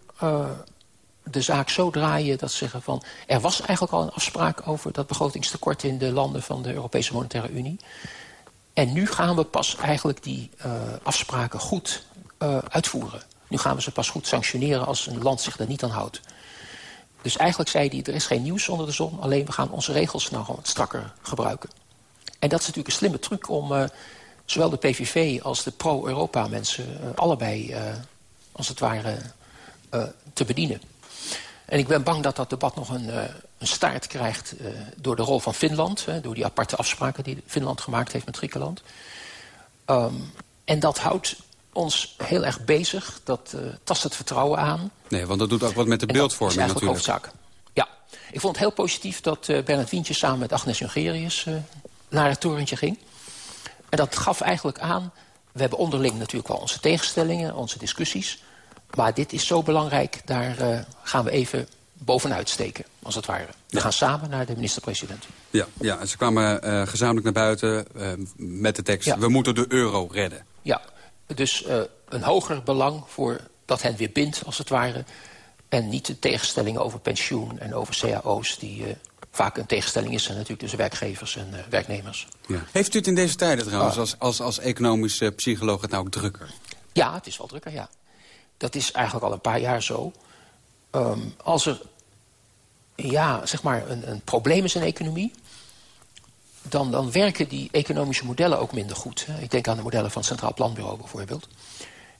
de zaak zo draaien dat ze zeggen van... er was eigenlijk al een afspraak over dat begrotingstekort... in de landen van de Europese Monetaire Unie. En nu gaan we pas eigenlijk die uh, afspraken goed uh, uitvoeren. Nu gaan we ze pas goed sanctioneren als een land zich daar niet aan houdt. Dus eigenlijk zei hij, er is geen nieuws onder de zon... alleen we gaan onze regels nou gewoon strakker gebruiken. En dat is natuurlijk een slimme truc om uh, zowel de PVV als de pro-Europa mensen... allebei, als het ware, te bedienen. En ik ben bang dat dat debat nog een, uh, een staart krijgt uh, door de rol van Finland. Hè, door die aparte afspraken die Finland gemaakt heeft met Griekenland. Um, en dat houdt ons heel erg bezig. Dat uh, tast het vertrouwen aan. Nee, want dat doet ook wat met de beeldvorming dat is natuurlijk. Hoofdzaak. Ja, ik vond het heel positief dat uh, Bernard Wientje samen met Agnes Jongerius uh, naar het torentje ging. En dat gaf eigenlijk aan... We hebben onderling natuurlijk wel onze tegenstellingen, onze discussies. Maar dit is zo belangrijk, daar uh, gaan we even bovenuit steken, als het ware. We ja. gaan samen naar de minister-president. Ja, ja, ze kwamen uh, gezamenlijk naar buiten uh, met de tekst... Ja. we moeten de euro redden. Ja, dus een hoger belang voor dat hen weer bindt, als het ware... en niet de tegenstellingen over pensioen en over cao's... die vaak een tegenstelling is natuurlijk tussen werkgevers en werknemers. Ja. Heeft u het in deze tijden trouwens, ah. als, als, als economische psycholoog... het nou ook drukker? Ja, het is wel drukker, ja dat is eigenlijk al een paar jaar zo. Um, als er ja, zeg maar een, een probleem is in de economie... Dan, dan werken die economische modellen ook minder goed. Ik denk aan de modellen van het Centraal Planbureau bijvoorbeeld.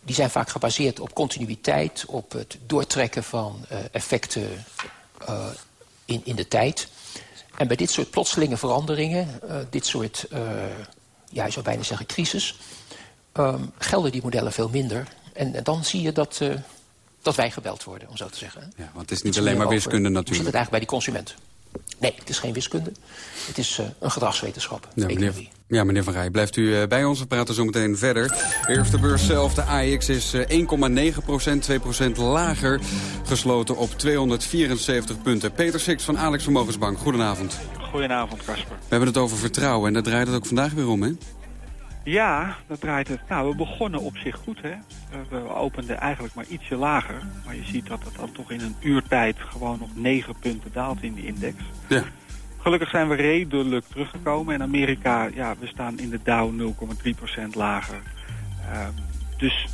Die zijn vaak gebaseerd op continuïteit... op het doortrekken van uh, effecten uh, in, in de tijd. En bij dit soort plotselinge veranderingen... Uh, dit soort, ja, je zou bijna zeggen crisis... Um, gelden die modellen veel minder... En, en dan zie je dat, uh, dat wij gebeld worden, om zo te zeggen. Ja, want het is niet alleen maar wiskunde natuurlijk. Hoe zit het eigenlijk bij die consument? Nee, het is geen wiskunde. Het is uh, een gedragswetenschap. Ja, meneer, ja, meneer Van Rij, blijft u uh, bij ons. We praten zo meteen verder. Eerst de beurs zelf, de AX is 1,9 procent, 2 procent lager. Gesloten op 274 punten. Peter Six van Alex Vermogensbank, goedenavond. Goedenavond, Casper. We hebben het over vertrouwen en daar draait het ook vandaag weer om, hè? Ja, dat draait het. Nou, we begonnen op zich goed, hè. We openden eigenlijk maar ietsje lager. Maar je ziet dat het dan toch in een uurtijd gewoon nog 9 punten daalt in de index. Ja. Gelukkig zijn we redelijk teruggekomen. In Amerika, ja, we staan in de Dow 0,3% lager. Um, dus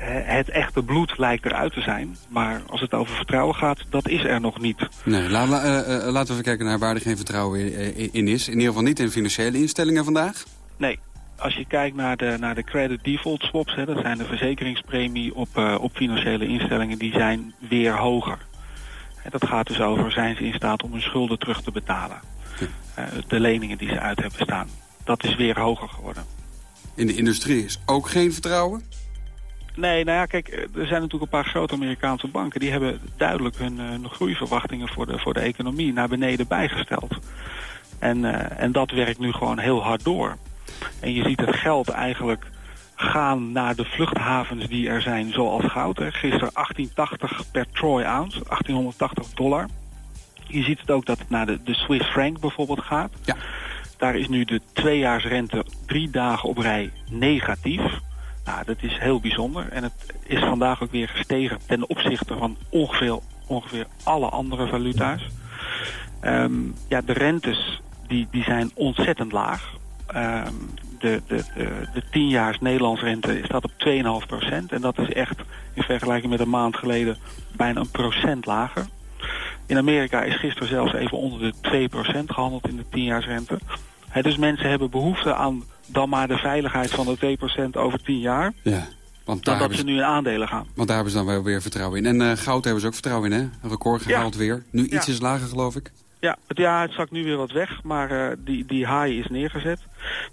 het echte bloed lijkt eruit te zijn. Maar als het over vertrouwen gaat, dat is er nog niet. Nee, la, la, uh, laten we even kijken naar waar er geen vertrouwen in, in is. In ieder geval niet in financiële instellingen vandaag. Nee, als je kijkt naar de, naar de credit default swaps, hè, dat zijn de verzekeringspremie op, uh, op financiële instellingen, die zijn weer hoger. En dat gaat dus over, zijn ze in staat om hun schulden terug te betalen? Uh, de leningen die ze uit hebben staan. Dat is weer hoger geworden. In de industrie is ook geen vertrouwen? Nee, nou ja, kijk, er zijn natuurlijk een paar grote Amerikaanse banken... die hebben duidelijk hun, hun groeiverwachtingen voor de, voor de economie naar beneden bijgesteld. En, uh, en dat werkt nu gewoon heel hard door. En je ziet het geld eigenlijk gaan naar de vluchthavens die er zijn, zoals goud. Hè. Gisteren 1880 per troy ounce, 1880 dollar. Je ziet het ook dat het naar de, de Swiss franc bijvoorbeeld gaat. Ja. Daar is nu de tweejaarsrente drie dagen op rij negatief. Nou, dat is heel bijzonder. En het is vandaag ook weer gestegen ten opzichte van ongeveer, ongeveer alle andere valuta's. Um, ja, de rentes die, die zijn ontzettend laag. Um, de, de, de, de 10-jaars Nederlands rente staat op 2,5% En dat is echt in vergelijking met een maand geleden bijna een procent lager. In Amerika is gisteren zelfs even onder de 2% gehandeld in de 10-jaars rente. He, dus mensen hebben behoefte aan dan maar de veiligheid van de 2% over 10 jaar. Ja. Want dan dat ze nu in aandelen gaan. Want daar hebben ze dan wel weer vertrouwen in. En uh, goud hebben ze ook vertrouwen in, hè? Een record gehaald ja. weer. Nu iets Ja. is lager, geloof ik. Ja, het, ja, het zakt nu weer wat weg, maar uh, die, die high is neergezet.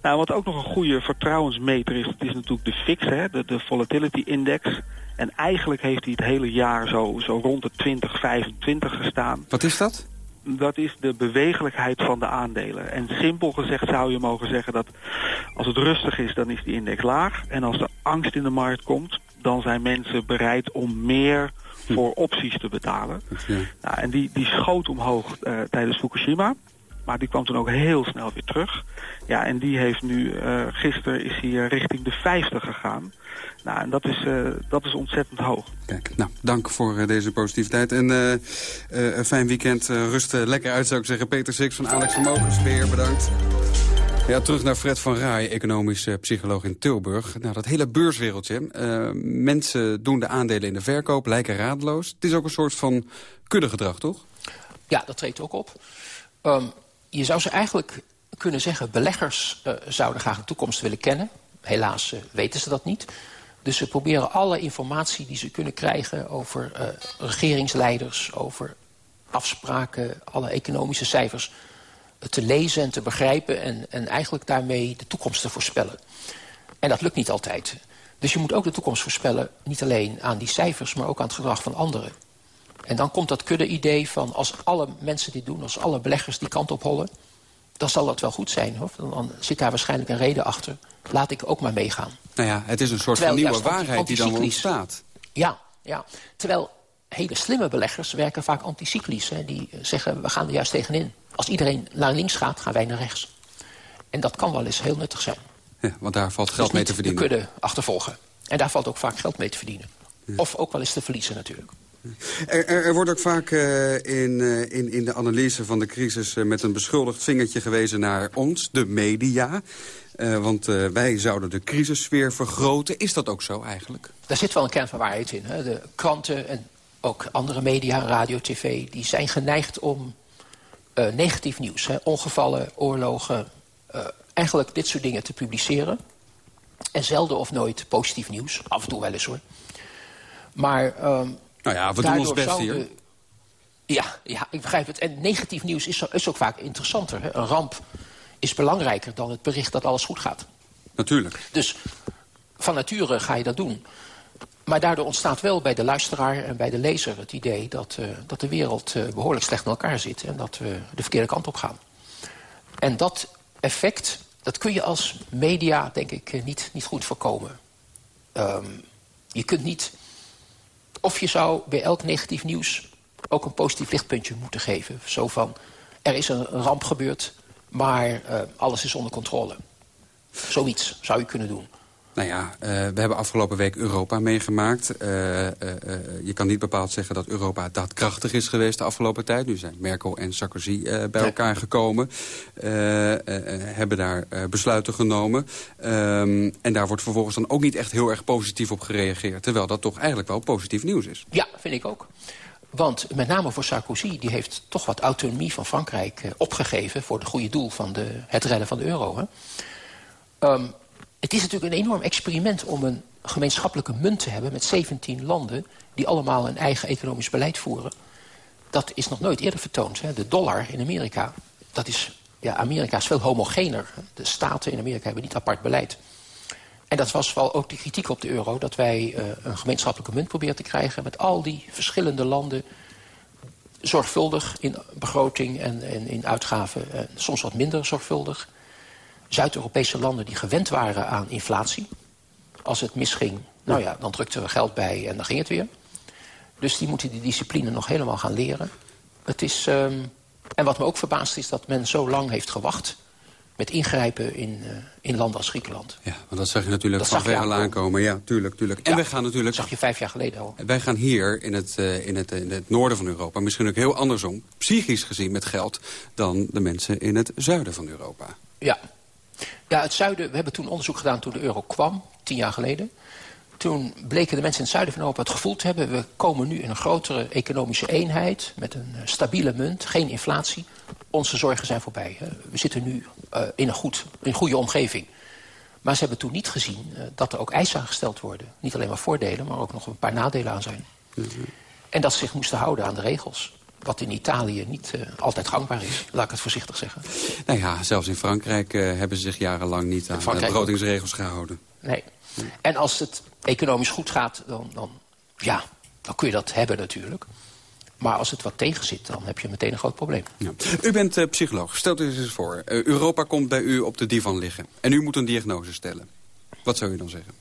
Nou, wat ook nog een goede vertrouwensmeter is, dat is natuurlijk de FIX, hè, de, de Volatility Index. En eigenlijk heeft hij het hele jaar zo, zo rond de 20, 25 gestaan. Wat is dat? Dat is de bewegelijkheid van de aandelen. En simpel gezegd zou je mogen zeggen dat als het rustig is, dan is die index laag. En als er angst in de markt komt, dan zijn mensen bereid om meer voor opties te betalen. Nou, en die, die schoot omhoog uh, tijdens Fukushima. Maar die kwam toen ook heel snel weer terug. Ja, en die heeft nu, uh, gisteren is hij uh, richting de 50 gegaan. Nou, en dat is, uh, dat is ontzettend hoog. Kijk, nou, dank voor uh, deze positiviteit. En een fijn weekend. Rust lekker uit, zou ik zeggen. Peter Six van Alex Vermogensbeheer, bedankt. Ja, terug naar Fred van Rij, economisch uh, psycholoog in Tilburg. Nou, dat hele beurswereldje. Uh, mensen doen de aandelen in de verkoop, lijken radeloos. Het is ook een soort van kuddegedrag, toch? Ja, dat treedt ook op. Um, je zou ze eigenlijk kunnen zeggen... beleggers uh, zouden graag de toekomst willen kennen. Helaas weten ze dat niet. Dus ze proberen alle informatie die ze kunnen krijgen... over regeringsleiders, over afspraken, alle economische cijfers... te lezen en te begrijpen en, en eigenlijk daarmee de toekomst te voorspellen. En dat lukt niet altijd. Dus je moet ook de toekomst voorspellen... niet alleen aan die cijfers, maar ook aan het gedrag van anderen. En dan komt dat kudde-idee van als alle mensen dit doen... als alle beleggers die kant op hollen... dan zal dat wel goed zijn. Hoor. Dan, zit daar waarschijnlijk een reden achter. Laat ik ook maar meegaan. Nou ja, het is een soort Terwijl van nieuwe waarheid die dan ontstaat. Ja, ja. Terwijl hele slimme beleggers werken vaak anticyclisch. Hè. Die eh, zeggen, we gaan er juist tegenin. Als iedereen naar links gaat, gaan wij naar rechts. En dat kan wel eens heel nuttig zijn. Ja, want daar valt geld dus mee te verdienen. de kudde achtervolgen. En daar valt ook vaak geld mee te verdienen. Of ook wel eens te verliezen natuurlijk. Er, er, er wordt ook vaak uh, in, uh, in, in de analyse van de crisis... Uh, met een beschuldigd vingertje gewezen naar ons, de media. want wij zouden de crisissfeer vergroten. Is dat ook zo eigenlijk? Daar zit wel een kern van waarheid in. Hè? De kranten en ook andere media, radio, tv... die zijn geneigd om negatief nieuws, hè? ongevallen, oorlogen... eigenlijk dit soort dingen te publiceren. En zelden of nooit positief nieuws. Af en toe wel eens hoor. Maar... Um, nou ja, we doen ons best hier. De... Ja, ja, ik begrijp het. En negatief nieuws is, is ook vaak interessanter. Hè? Een ramp is belangrijker dan het bericht dat alles goed gaat. Natuurlijk. Dus van nature ga je dat doen. Maar daardoor ontstaat wel bij de luisteraar en bij de lezer het idee... dat, uh, dat de wereld uh, behoorlijk slecht in elkaar zit... en dat we de verkeerde kant op gaan. En dat effect, dat kun je als media, denk ik, uh, niet, niet goed voorkomen. Um, je kunt niet... Of je zou bij elk negatief nieuws ook een positief lichtpuntje moeten geven. Zo van, er is een ramp gebeurd, maar alles is onder controle. Zoiets zou je kunnen doen. Nou ja, uh, we hebben afgelopen week Europa meegemaakt. Uh, je kan niet bepaald zeggen dat Europa daadkrachtig is geweest de afgelopen tijd. Nu zijn Merkel en Sarkozy bij elkaar gekomen. hebben daar besluiten genomen. Um, en daar wordt vervolgens dan ook niet echt heel erg positief op gereageerd. Terwijl dat toch eigenlijk wel positief nieuws is. Ja, vind ik ook. Want met name voor Sarkozy, die heeft toch wat autonomie van Frankrijk opgegeven... voor het goede doel van de, het redden van de euro. Hè? Um, het is natuurlijk een enorm experiment om een gemeenschappelijke munt te hebben... met 17 landen die allemaal een eigen economisch beleid voeren. Dat is nog nooit eerder vertoond. Hè? De dollar in Amerika, dat is, ja, Amerika is veel homogener. De staten in Amerika hebben niet apart beleid. En dat was wel ook de kritiek op de euro... dat wij uh, een gemeenschappelijke munt proberen te krijgen... met al die verschillende landen zorgvuldig in begroting en, en in uitgaven. Uh, soms wat minder zorgvuldig. Zuid-Europese landen die gewend waren aan inflatie. Als het misging, nou ja, dan drukten we geld bij en dan ging het weer. Dus die moeten die discipline nog helemaal gaan leren. Het is, um, en wat me ook verbaast is dat men zo lang heeft gewacht met ingrijpen in, uh, in landen als Griekenland. Ja, want dat zag je natuurlijk dat van ver al aankomen. Ja, tuurlijk, tuurlijk. En ja, wij gaan natuurlijk... Dat zag je vijf jaar geleden al. Wij gaan hier in het, uh, in, het, in het noorden van Europa... misschien ook heel andersom, psychisch gezien met geld... dan de mensen in het zuiden van Europa. Ja. Ja, het zuiden... We hebben toen onderzoek gedaan toen de euro kwam, tien jaar geleden. Toen bleken de mensen in het zuiden van Europa het gevoel te hebben... we komen nu in een grotere economische eenheid... met een uh, stabiele munt, geen inflatie. Onze zorgen zijn voorbij. Hè. We zitten nu uh, in, een goed, in een goede omgeving. Maar ze hebben toen niet gezien uh, dat er ook eisen aangesteld worden. Niet alleen maar voordelen, maar ook nog een paar nadelen aan zijn. Mm -hmm. En dat ze zich moesten houden aan de regels. Wat in Italië niet uh, altijd gangbaar is, laat ik het voorzichtig zeggen. Nou ja, zelfs in Frankrijk hebben ze zich jarenlang niet aan de begrotingsregels gehouden. Nee. En als het economisch goed gaat, dan, dan, ja, dan kun je dat hebben natuurlijk. Maar als het wat tegen zit, dan heb je meteen een groot probleem. Ja. U bent uh, psycholoog. Stelt u eens voor. Europa komt bij u op de divan liggen. En u moet een diagnose stellen. Wat zou u dan zeggen?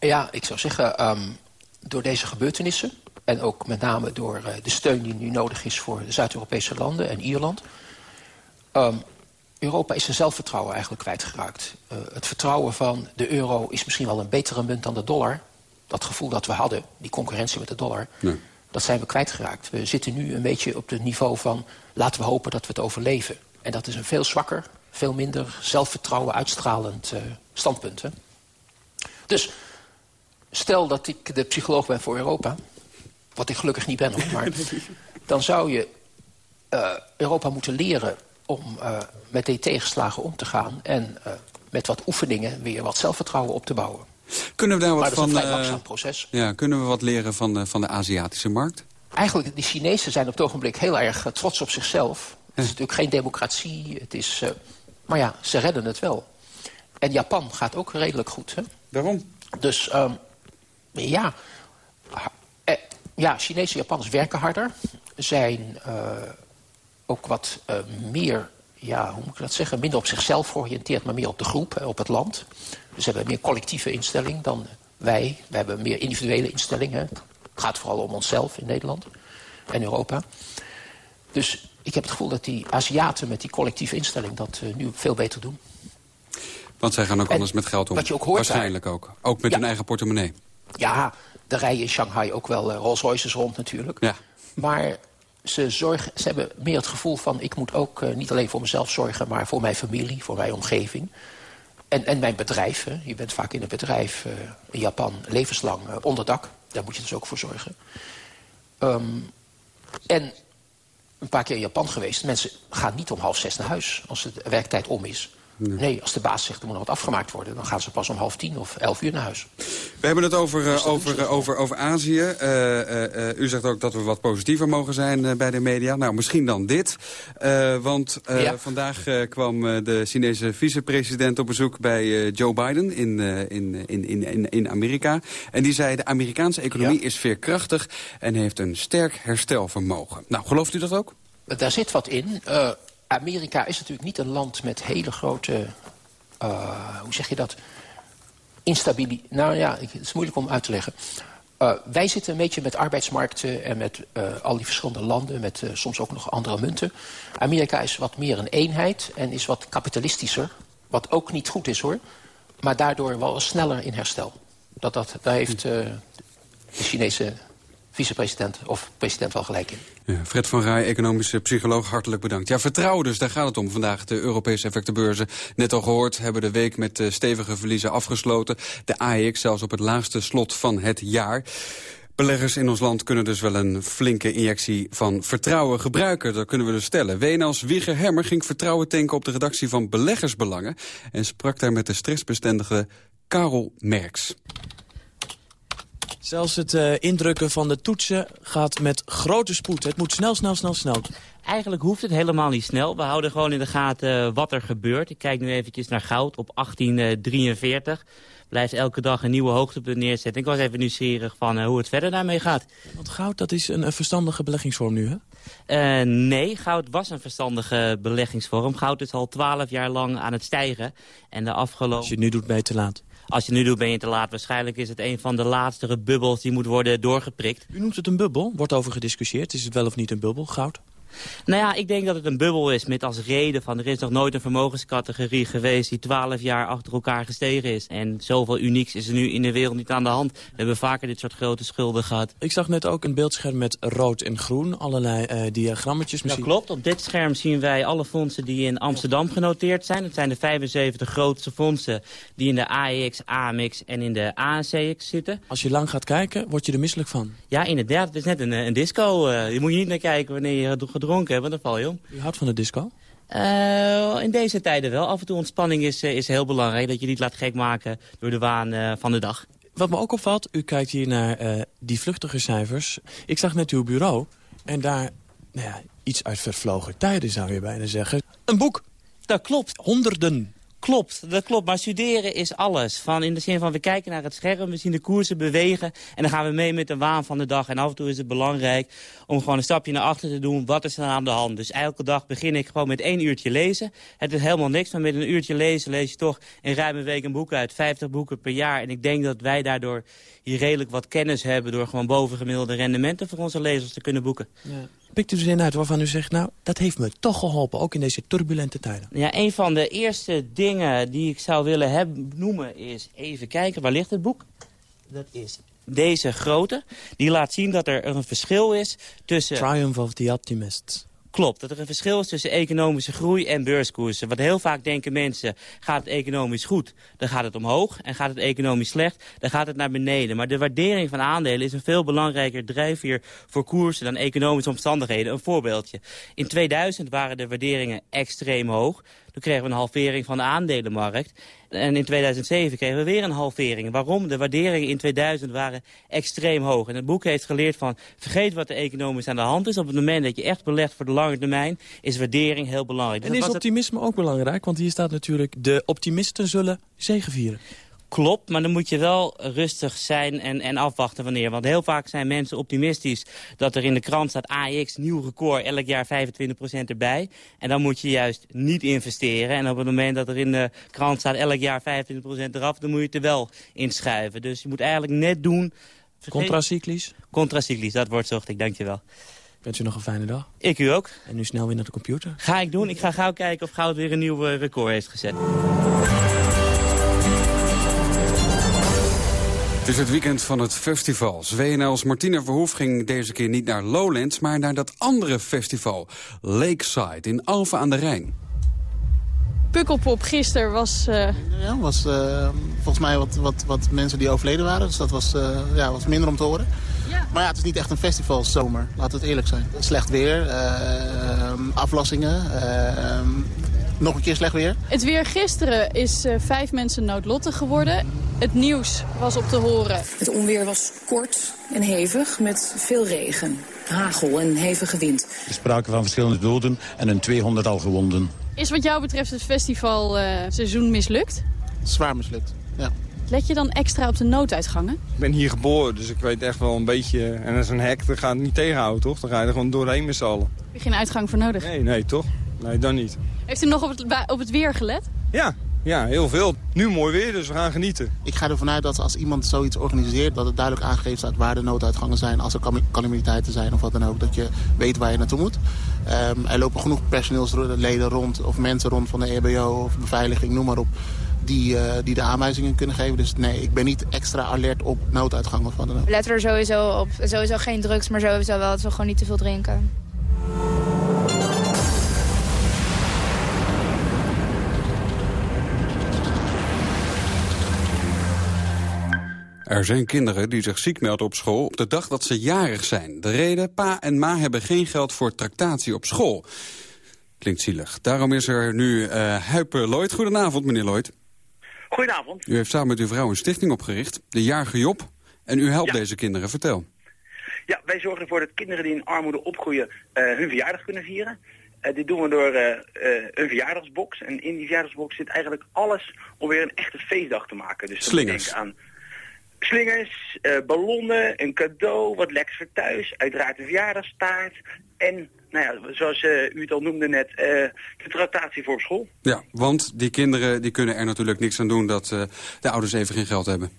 Ja, ik zou zeggen, um, door deze gebeurtenissen... en ook met name door uh, de steun die nu nodig is voor de Zuid-Europese landen en Ierland... Um, Europa is zijn zelfvertrouwen eigenlijk kwijtgeraakt. Uh, het vertrouwen van de euro is misschien wel een betere munt dan de dollar. Dat gevoel dat we hadden, die concurrentie met de dollar, nee. dat zijn we kwijtgeraakt. We zitten nu een beetje op het niveau van laten we hopen dat we het overleven. En dat is een veel zwakker, veel minder zelfvertrouwen uitstralend uh, standpunt. Hè? Dus stel dat ik de psycholoog ben voor Europa, wat ik gelukkig niet ben, hoor, maar dan zou je uh, Europa moeten leren om uh, met die tegenslagen om te gaan... en uh, met wat oefeningen weer wat zelfvertrouwen op te bouwen. Kunnen we daar wat van, dat is een vrij langzaam proces. Ja, kunnen we wat leren van de, van de Aziatische markt? Eigenlijk, de Chinezen zijn op het ogenblik heel erg trots op zichzelf. Het is natuurlijk geen democratie, het is, maar ja, ze redden het wel. En Japan gaat ook redelijk goed. Hè? Waarom? Dus um, ja, eh, ja, Chinese Japanners werken harder, zijn ook wat uh, meer, ja, hoe moet ik dat zeggen... minder op zichzelf georiënteerd, maar meer op de groep, op het land. Dus ze hebben meer collectieve instelling dan wij. We hebben meer individuele instellingen. Het gaat vooral om onszelf in Nederland en Europa. Dus ik heb het gevoel dat die Aziaten met die collectieve instelling... dat uh, nu veel beter doen. Want zij gaan ook en anders met geld om. Wat je ook hoort Waarschijnlijk daar, ook. Ook met ja. hun eigen portemonnee. Ja, er rijden in Shanghai ook wel uh, Rolls Royces rond natuurlijk. Ja. Maar ze, zorgen, ze hebben meer het gevoel van... ik moet ook uh, niet alleen voor mezelf zorgen... maar voor mijn familie, voor mijn omgeving. En, en mijn bedrijf. Hè. Je bent vaak in een bedrijf uh, in Japan levenslang uh, onder dak. Daar moet je dus ook voor zorgen. Um, en een paar keer in Japan geweest. Mensen gaan niet om half zes naar huis als de werktijd om is. Nee. nee. als de baas zegt er moet nog wat afgemaakt worden... dan gaan ze pas om half tien of elf uur naar huis. We hebben het over, uh, over, uh, over, over Azië. Uh, u zegt ook dat we wat positiever mogen zijn bij de media. Nou, misschien dan dit. want ja. vandaag kwam de Chinese vicepresident op bezoek bij Joe Biden in, in, in, in, in Amerika. En die zei de Amerikaanse economie ja. is veerkrachtig... en heeft een sterk herstelvermogen. Nou, gelooft u dat ook? Daar zit wat in. Amerika is natuurlijk niet een land met hele grote... Uh, hoe zeg je dat? Instabiliteit. Nou ja, het is moeilijk om uit te leggen. Uh, wij zitten een beetje met arbeidsmarkten en met uh, al die verschillende landen... met soms ook nog andere munten. Amerika is wat meer een eenheid en is wat kapitalistischer. Wat ook niet goed is, hoor. Maar daardoor wel sneller in herstel. Dat, dat, daar heeft de Chinese vicepresident of president wel gelijk in. Fred van Rij, economische psycholoog, hartelijk bedankt. Ja, vertrouwen dus, daar gaat het om vandaag. De Europese effectenbeurzen, net al gehoord, hebben de week met uh, stevige verliezen afgesloten. De AEX zelfs op het laagste slot van het jaar. Beleggers in ons land kunnen dus wel een flinke injectie van vertrouwen gebruiken. Dat kunnen we dus stellen. Wenals Wieger Hemmer ging vertrouwen tanken op de redactie van Beleggersbelangen... en sprak daar met de stressbestendige Karel Merks. Zelfs het uh, indrukken van de toetsen gaat met grote spoed. Het moet snel, snel, snel, snel. Eigenlijk hoeft het helemaal niet snel. We houden gewoon in de gaten wat er gebeurt. Ik kijk nu eventjes naar goud op 1843 blijft elke dag een nieuwe hoogtepunt neerzetten. Ik was even nieuwsgierig van uh, hoe het verder daarmee gaat. Want goud, dat is een, een verstandige beleggingsvorm nu, hè? Uh, nee, goud was een verstandige beleggingsvorm. Goud is al twaalf jaar lang aan het stijgen. En de afgelopen... Als je het nu doet, je te laat. Als je nu doet, ben je te laat. Waarschijnlijk is het een van de laatste bubbels die moet worden doorgeprikt. U noemt het een bubbel. Wordt over gediscussieerd. Is het wel of niet een bubbel, goud? Nou ja, ik denk dat het een bubbel is met als reden van... er is nog nooit een vermogenscategorie geweest die twaalf jaar achter elkaar gestegen is. En zoveel unieks is er nu in de wereld niet aan de hand. We hebben vaker dit soort grote schulden gehad. Ik zag net ook een beeldscherm met rood en groen, allerlei uh, diagrammetjes misschien. Dat klopt, op dit scherm zien wij alle fondsen die in Amsterdam genoteerd zijn. Het zijn de 75 grootste fondsen die in de AEX, AMX en in de ANCX zitten. Als je lang gaat kijken, word je er misselijk van. Ja, inderdaad. Het is net een, een disco. Uh, je moet je niet naar kijken wanneer je gedronken hebt, want dan val je om. U houdt van de disco? Uh, in deze tijden wel. Af en toe ontspanning is, is heel belangrijk. Dat je niet laat gek maken door de waan uh, van de dag. Wat me ook opvalt, u kijkt hier naar uh, die vluchtige cijfers. Ik zag net uw bureau en daar nou ja, iets uit vervlogen tijden zou je bijna zeggen. Een boek. Dat klopt. Honderden Klopt, dat klopt. Maar studeren is alles. Van in de zin van we kijken naar het scherm, we zien de koersen bewegen... en dan gaan we mee met de waan van de dag. En af en toe is het belangrijk om gewoon een stapje naar achter te doen. Wat is er aan de hand? Dus elke dag begin ik gewoon met één uurtje lezen. Het is helemaal niks, maar met een uurtje lezen lees je toch in ruime week een boek uit. 50 boeken per jaar. En ik denk dat wij daardoor hier redelijk wat kennis hebben... door gewoon bovengemiddelde rendementen voor onze lezers te kunnen boeken. Ja. Pikt u er zin uit waarvan u zegt, nou, dat heeft me toch geholpen, ook in deze turbulente tijden? Ja, een van de eerste dingen die ik zou willen hebben, noemen is, even kijken, waar ligt het boek? Dat is deze grote. Die laat zien dat er een verschil is tussen... Triumph of the Optimists. Klopt, dat er een verschil is tussen economische groei en beurskoersen. Want heel vaak denken mensen, gaat het economisch goed, dan gaat het omhoog. En gaat het economisch slecht, dan gaat het naar beneden. Maar de waardering van aandelen is een veel belangrijker drijfveer voor koersen dan economische omstandigheden. Een voorbeeldje. In 2000 waren de waarderingen extreem hoog. Toen kregen we een halvering van de aandelenmarkt. En in 2007 kregen we weer een halvering. Waarom? De waarderingen in 2000 waren extreem hoog. En het boek heeft geleerd van, vergeet wat er economisch aan de hand is. Op het moment dat je echt belegt voor de lange termijn, is waardering heel belangrijk. En is optimisme ook belangrijk? Want hier staat natuurlijk, de optimisten zullen zegevieren. Klopt, maar dan moet je wel rustig zijn en, en afwachten wanneer. Want heel vaak zijn mensen optimistisch dat er in de krant staat AX nieuw record, elk jaar 25% erbij. En dan moet je juist niet investeren. En op het moment dat er in de krant staat elk jaar 25% eraf, dan moet je het er wel inschuiven. Dus je moet eigenlijk net doen... Contracyclisch? Contracyclisch, dat wordt zocht ik, dankjewel. Wens u nog een fijne dag. Ik u ook. En nu snel weer naar de computer. Ga ik doen. Ik ga gauw kijken of Goud weer een nieuw record heeft gezet. Is het weekend van het festival. WNL's Martina Verhoef ging deze keer niet naar Lowlands... maar naar dat andere festival, Lakeside, in Alphen aan de Rijn. Pukkelpop gisteren was... Uh... Ja, was uh, volgens mij wat, wat, wat mensen die overleden waren. Dus dat was, uh, ja, was minder om te horen. Ja. Maar ja, het is niet echt een festival zomer. Laten we het eerlijk zijn. Slecht weer, aflassingen, nog een keer slecht weer. Het weer gisteren is uh, vijf mensen noodlottig geworden. Het nieuws was op te horen. Het onweer was kort en hevig met veel regen, hagel en hevige wind. Er sprake van verschillende doden en een 200 al gewonden. Is wat jou betreft het festivalseizoen uh, mislukt? Zwaar mislukt, ja. Let je dan extra op de nooduitgangen? Ik ben hier geboren, dus ik weet echt wel een beetje... En als een hek, dan gaat het niet tegenhouden, toch? Dan ga je er gewoon doorheen met z'n allen. Heb je geen uitgang voor nodig? Nee, nee, toch? Nee, dan niet. Heeft u nog op het, op het weer gelet? Ja, ja, heel veel. Nu mooi weer, dus we gaan genieten. Ik ga ervan uit dat als iemand zoiets organiseert... dat het duidelijk aangegeven staat waar de nooduitgangen zijn... als er calamiteiten zijn of wat dan ook. Dat je weet waar je naartoe moet. Um, er lopen genoeg personeelsleden rond of mensen rond van de EBO of beveiliging, noem maar op... Die, uh, die de aanwijzingen kunnen geven. Dus nee, ik ben niet extra alert op nooduitgangen of wat dan ook. We letten er sowieso op. Sowieso geen drugs, maar sowieso wel dat we gewoon niet te veel drinken. Er zijn kinderen die zich ziek melden op school op de dag dat ze jarig zijn. De reden, pa en ma hebben geen geld voor tractatie op school. Klinkt zielig. Daarom is er nu uh, Huip Lloyd. Goedenavond, meneer Lloyd. Goedenavond. U heeft samen met uw vrouw een stichting opgericht, de Jarige Job. En u helpt deze kinderen, vertel. Ja, wij zorgen ervoor dat kinderen die in armoede opgroeien eh, hun verjaardag kunnen vieren. Uh, dit doen we door uh, een verjaardagsbox. En in die verjaardagsbox zit eigenlijk alles om weer een echte feestdag te maken. Dus Slingers. aan slingers, ballonnen, een cadeau, wat lekkers voor thuis. Uiteraard een verjaardagstaart. En, nou ja, zoals u het al noemde net, de tractatie voor school. Ja, want die kinderen die kunnen er natuurlijk niks aan doen dat de ouders even geen geld hebben.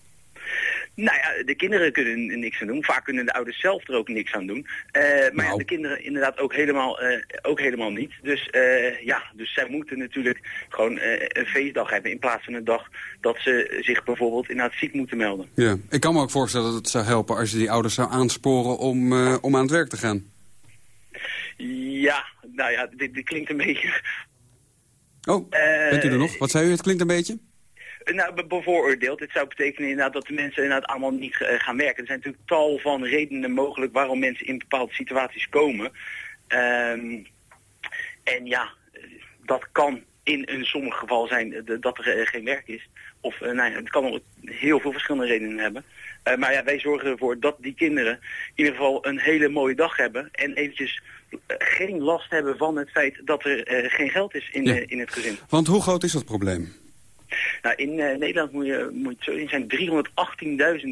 Nou ja, de kinderen kunnen niks aan doen. Vaak kunnen de ouders zelf er ook niks aan doen. Uh, maar nou. ja, de kinderen inderdaad ook helemaal, uh, ook helemaal niet. Dus uh, ja, dus zij moeten natuurlijk gewoon een feestdag hebben in plaats van een dag dat ze zich bijvoorbeeld inderdaad ziek moeten melden. Ja, ik kan me ook voorstellen dat het zou helpen als je die ouders zou aansporen om, om aan het werk te gaan. Ja, nou ja, dit, dit klinkt een beetje... Oh, bent u er nog? Wat zei u? Het klinkt een beetje? Nou, bevooroordeeld. Dit zou betekenen inderdaad dat de mensen inderdaad allemaal niet uh, gaan werken. Er zijn natuurlijk tal van redenen mogelijk waarom mensen in bepaalde situaties komen. Um, en ja, dat kan in een sommig geval zijn dat er uh, geen werk is. Of uh, nou het kan heel veel verschillende redenen hebben. maar ja, wij zorgen ervoor dat die kinderen in ieder geval een hele mooie dag hebben. En eventjes geen last hebben van het feit dat er geen geld is in, ja. in het gezin. Want hoe groot is dat probleem? Nou, in uh, Nederland moet je, moet je zo in zijn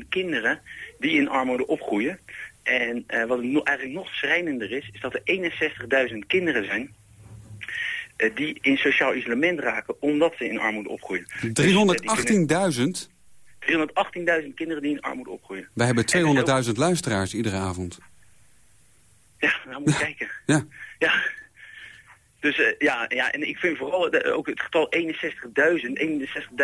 318.000 kinderen die in armoede opgroeien. En uh, wat no eigenlijk nog schrijnender is, is dat er 61.000 kinderen zijn uh, die in sociaal isolement raken omdat ze in armoede opgroeien. 318.000? Dus, 318.000 kinderen die in armoede opgroeien. Wij hebben 200.000 luisteraars iedere avond. Ja, nou moet je kijken. Ja. ja. Dus uh, ja, ja, en ik vind vooral de, ook het getal 61.000,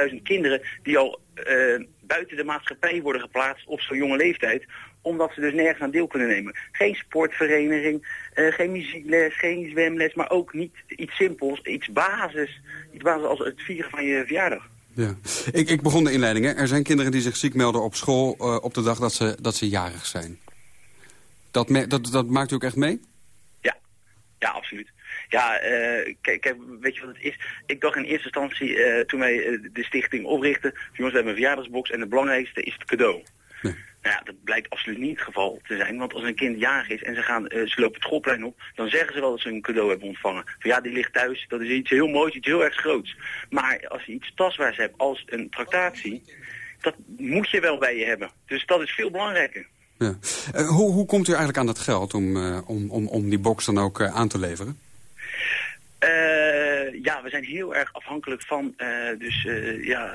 61.000 kinderen die al uh, buiten de maatschappij worden geplaatst op zo'n jonge leeftijd, omdat ze dus nergens aan deel kunnen nemen. Geen sportvereniging, uh, geen muziekles, geen zwemles, maar ook niet iets simpels, iets basis, iets basis als het vieren van je verjaardag. Ja, ik, ik begon de inleiding. Hè. Er zijn kinderen die zich ziek melden op school op de dag dat ze, dat ze jarig zijn. Dat, me, dat, dat maakt u ook echt mee? Ja, ja, absoluut. Ja, uh, kijk, weet je wat het is? Ik dacht in eerste instantie, uh, toen wij uh, de stichting oprichten, jongens, we hebben een verjaardagsbox en het belangrijkste is het cadeau. Nee. Nou ja, dat blijkt absoluut niet het geval te zijn, want als een kind jarig is en ze, gaan, ze lopen het schoolplein op, dan zeggen ze wel dat ze een cadeau hebben ontvangen. Van ja, die ligt thuis, dat is iets heel moois, iets heel erg groots. Maar als je iets tastbaars hebt als een tractatie, dat moet je wel bij je hebben. Dus dat is veel belangrijker. Ja. hoe, hoe komt u eigenlijk aan dat geld om, om, om, om die box dan ook aan te leveren? Uh, ja, we zijn heel erg afhankelijk van uh, dus, uh, ja,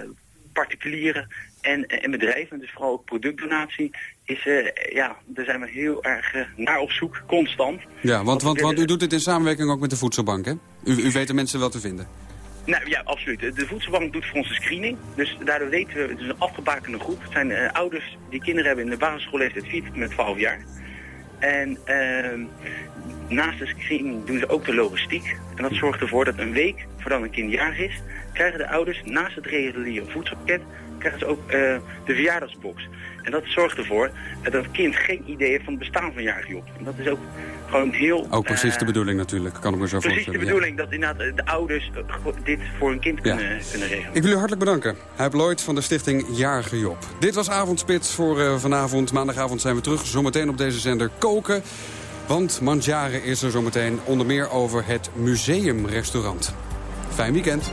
particulieren en, en bedrijven. Dus vooral ook productdonatie is, ja, daar zijn we heel erg naar op zoek, constant. Ja, want, want, want u doet dit in samenwerking ook met de Voedselbank, hè? U, u weet de mensen wel te vinden. Nou ja, absoluut. De Voedselbank doet voor ons een screening. Dus daardoor weten we, het is een afgebakende groep. Het zijn ouders die kinderen hebben in de basisschoolleeftijd 4 tot met 12 jaar. En uh, naast de screening doen ze ook de logistiek. En dat zorgt ervoor dat een week voordat een kind jarig is, krijgen de ouders naast het reguliere voedselpakket, krijgen ze ook uh, de verjaardagsbox. En dat zorgt ervoor dat het kind geen idee heeft van het bestaan van jarig Job. En dat is ook gewoon heel... Ook precies uh, de bedoeling natuurlijk, kan ik me zo precies voorstellen. Precies de bedoeling, ja. dat inderdaad de ouders dit voor hun kind ja. kunnen, kunnen regelen. Ik wil u hartelijk bedanken. Huip Lloyd van de stichting Jarige Job. Dit was Avondspits voor uh, vanavond. Maandagavond zijn we terug. Zometeen op deze zender koken. Want Mandjaren is er zometeen onder meer over het museumrestaurant. Fijn weekend.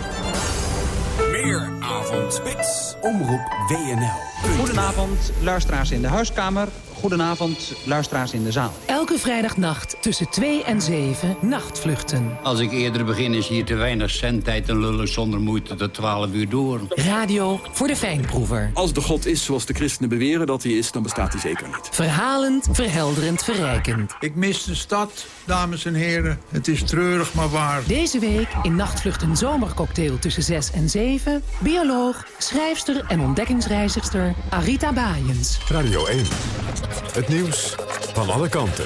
Meer Avondspits. Omroep WNL. Goedenavond, luisteraars in de huiskamer. Goedenavond, luisteraars in de zaal. Elke vrijdagnacht tussen 2 en 7 nachtvluchten. Als ik eerder begin is hier te weinig zendtijd en lullen zonder moeite tot 12 uur door. Radio voor de fijnproever. Als de God is zoals de christenen beweren dat hij is, dan bestaat hij zeker niet. Verhalend, verhelderend, verrijkend. Ik mis de stad, dames en heren. Het is treurig, maar waar. Deze week in Nachtvluchten Zomercocktail tussen 6 en 7... bioloog, schrijfster en ontdekkingsreizigster Arita Baaiens. Radio 1. Het nieuws van alle kanten.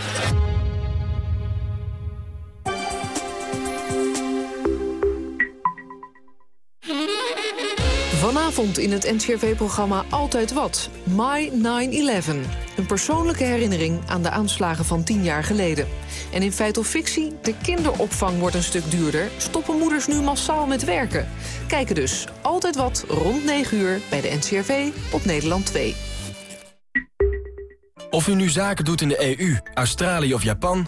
Vanavond in het NCRV-programma Altijd Wat. My 9-11. Een persoonlijke herinnering aan de aanslagen van tien jaar geleden. En in feit of fictie, de kinderopvang wordt een stuk duurder. Stoppen moeders nu massaal met werken? Kijken dus Altijd Wat rond 9 uur bij de NCRV op Nederland 2. Of u nu zaken doet in de EU, Australië of Japan...